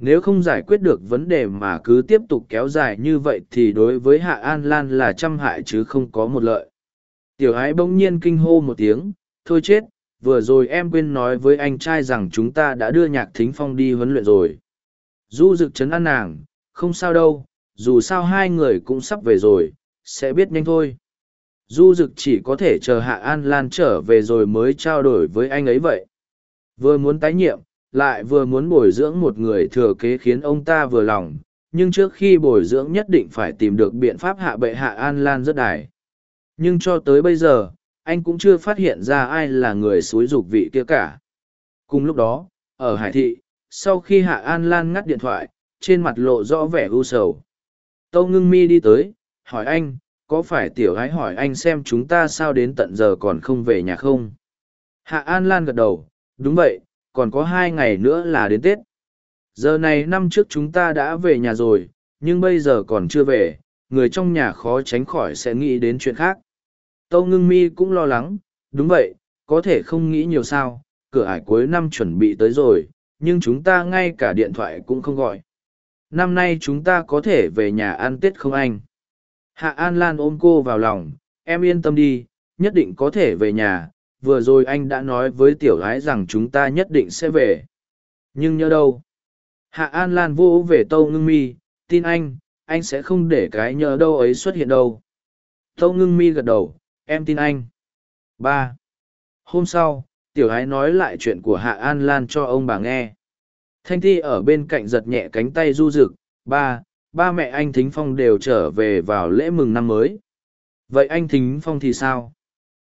Speaker 1: nếu không giải quyết được vấn đề mà cứ tiếp tục kéo dài như vậy thì đối với hạ an lan là trăm hại chứ không có một lợi. Tiểu ái bỗng nhiên kinh hô một tiếng, thôi chết, vừa rồi em quên nói với anh trai rằng chúng ta đã đưa nhạc thính phong đi huấn luyện rồi. Du rực chấn an nàng, không sao đâu, dù sao hai người cũng sắp về rồi, sẽ biết nhanh thôi. Du rực chỉ có thể chờ hạ an lan trở về rồi mới trao đổi với anh ấy vậy. Vừa muốn tái nhiệm lại vừa muốn bồi dưỡng một người thừa kế khiến ông ta vừa lòng, nhưng trước khi bồi dưỡng nhất định phải tìm được biện pháp hạ bệ hạ an lan rất đài. Nhưng cho tới bây giờ, anh cũng chưa phát hiện ra ai là người xúi dục vị kia cả. Cùng lúc đó, ở hải thị, sau khi hạ an lan ngắt điện thoại, trên mặt lộ rõ vẻ u sầu. Tâu ngưng mi đi tới, hỏi anh, có phải tiểu gái hỏi anh xem chúng ta sao đến tận giờ còn không về nhà không? Hạ an lan gật đầu, đúng vậy còn có hai ngày nữa là đến tết giờ này năm trước chúng ta đã về nhà rồi nhưng bây giờ còn chưa về người trong nhà khó tránh khỏi sẽ nghĩ đến chuyện khác Tâu ngưng mi cũng lo lắng, đúng vậy, có thể không nghĩ nhiều sao, cửa ải cuối năm chuẩn bị tới rồi, nhưng chúng ta ngay cả điện thoại cũng không gọi. Năm nay chúng ta có thể về nhà ăn Tết không anh? Hạ An Lan ôm cô vào lòng, em yên tâm đi, nhất định có thể về nhà, vừa rồi anh đã nói với tiểu gái rằng chúng ta nhất định sẽ về. Nhưng nhớ đâu? Hạ An Lan vô về tâu ngưng mi, tin anh, anh sẽ không để cái nhớ đâu ấy xuất hiện đâu. Tâu ngưng mi gật đầu, em tin anh ba hôm sau tiểu ái nói lại chuyện của hạ an lan cho ông bà nghe thanh thi ở bên cạnh giật nhẹ cánh tay du rực ba ba mẹ anh thính phong đều trở về vào lễ mừng năm mới vậy anh thính phong thì sao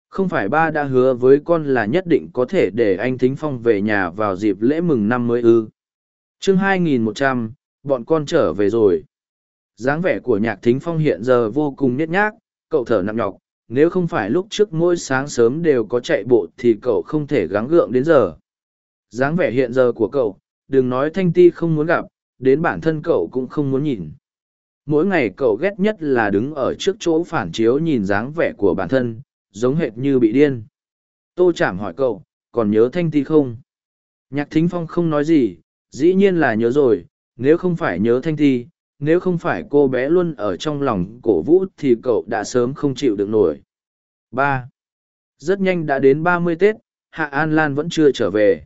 Speaker 1: không phải ba đã hứa với con là nhất định có thể để anh thính phong về nhà vào dịp lễ mừng năm mới ư. Chương 2100, bọn con trở về rồi. Dáng vẻ của nhạc thính phong hiện giờ vô cùng nhét nhác cậu thở nặng nhọc. Nếu không phải lúc trước mỗi sáng sớm đều có chạy bộ thì cậu không thể gắng gượng đến giờ. Dáng vẻ hiện giờ của cậu đừng nói thanh ti không muốn gặp đến bản thân cậu cũng không muốn nhìn. Mỗi ngày cậu ghét nhất là đứng ở trước chỗ phản chiếu nhìn dáng vẻ của bản thân giống hệt như bị điên. Tô chảm hỏi cậu, còn nhớ thanh ti không? Nhạc thính phong không nói gì, dĩ nhiên là nhớ rồi, nếu không phải nhớ thanh ti, nếu không phải cô bé luôn ở trong lòng cổ vũ thì cậu đã sớm không chịu được nổi. Ba. Rất nhanh đã đến ba mươi tết, hạ an lan vẫn chưa trở về.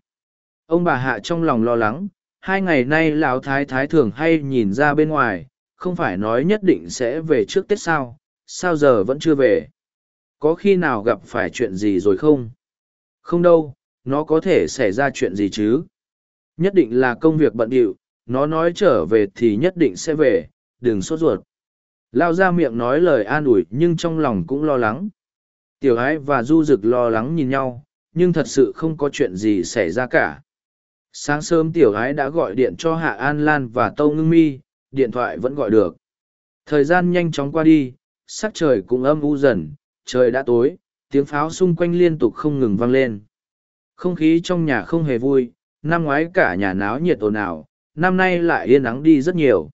Speaker 1: Ông bà hạ trong lòng lo lắng, hai ngày nay lão thái thái thường hay nhìn ra bên ngoài, không phải nói nhất định sẽ về trước tết sao sao giờ vẫn chưa về có khi nào gặp phải chuyện gì rồi không? Không đâu, nó có thể xảy ra chuyện gì chứ? Nhất định là công việc bận điệu, nó nói trở về thì nhất định sẽ về, đừng sốt ruột. Lao ra miệng nói lời an ủi nhưng trong lòng cũng lo lắng. Tiểu ái và du rực lo lắng nhìn nhau, nhưng thật sự không có chuyện gì xảy ra cả. Sáng sớm tiểu ái đã gọi điện cho hạ an lan và tâu ngưng mi, điện thoại vẫn gọi được. Thời gian nhanh chóng qua đi, sắc trời cũng âm u dần trời đã tối tiếng pháo xung quanh liên tục không ngừng vang lên không khí trong nhà không hề vui năm ngoái cả nhà náo nhiệt ồn ào năm nay lại yên ắng đi rất nhiều.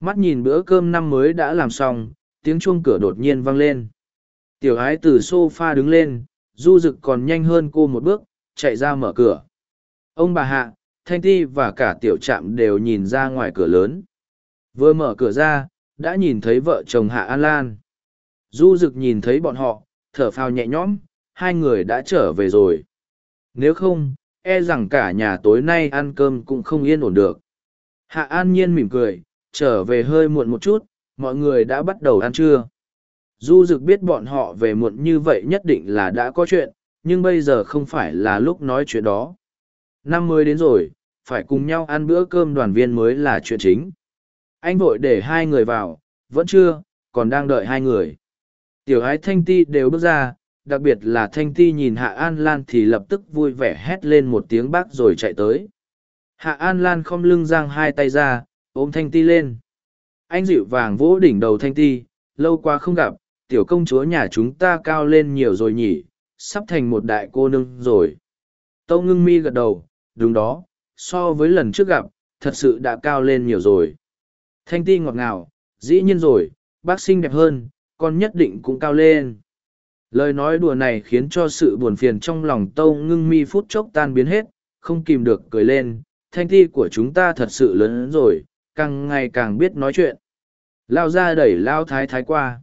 Speaker 1: Mắt nhìn bữa cơm năm mới đã làm xong, tiếng chuông cửa đột nhiên vang lên. Tiểu ái từ sofa đứng lên, du rực còn nhanh hơn cô một bước, chạy ra mở cửa. Ông bà Hạ, Thanh Ti và cả tiểu trạm đều nhìn ra ngoài cửa lớn. Vừa mở cửa ra, đã nhìn thấy vợ chồng Hạ An Lan. Du Dực nhìn thấy bọn họ, thở phào nhẹ nhõm hai người đã trở về rồi. Nếu không e rằng cả nhà tối nay ăn cơm cũng không yên ổn được. Hạ an nhiên mỉm cười trở về hơi muộn một chút mọi người đã bắt đầu ăn trưa. Du Dực biết bọn họ về muộn như vậy nhất định là đã có chuyện nhưng bây giờ không phải là lúc nói chuyện đó. Năm mới đến rồi phải cùng nhau ăn bữa cơm đoàn viên mới là chuyện chính. Anh vội để hai người vào vẫn chưa còn đang đợi hai người tiểu ái thanh ti đều bước ra, đặc biệt là thanh ti nhìn hạ an lan thì lập tức vui vẻ hét lên một tiếng bác rồi chạy tới. Hạ an lan khom lưng giang hai tay ra, ôm thanh ti lên. Anh dịu vàng vỗ đỉnh đầu thanh ti, lâu quá không gặp, tiểu công chúa nhà chúng ta cao lên nhiều rồi nhỉ, sắp thành một đại cô nương rồi. Tâu ngưng mi gật đầu, đúng đó, so với lần trước gặp, thật sự đã cao lên nhiều rồi. Thanh ti ngọt ngào, dĩ nhiên rồi, bác xinh đẹp hơn con nhất định cũng cao lên. Lời nói đùa này khiến cho sự buồn phiền trong lòng tâu ngưng mi phút chốc tan biến hết, không kìm được cười lên, thanh ti của chúng ta thật sự lớn hơn rồi, càng ngày càng biết nói chuyện. Lao ra đẩy lao thái thái qua.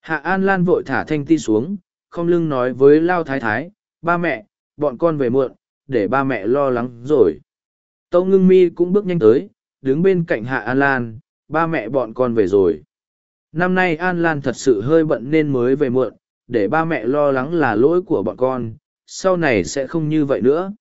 Speaker 1: Hạ an lan vội thả thanh ti xuống, không lưng nói với lao thái thái, ba mẹ, bọn con về muộn, để ba mẹ lo lắng rồi. Tâu ngưng mi cũng bước nhanh tới, đứng bên cạnh hạ an lan, ba mẹ bọn con về rồi năm nay an lan thật sự hơi bận nên mới về muộn, để ba mẹ lo lắng là lỗi của bọn con, sau này sẽ không như vậy nữa.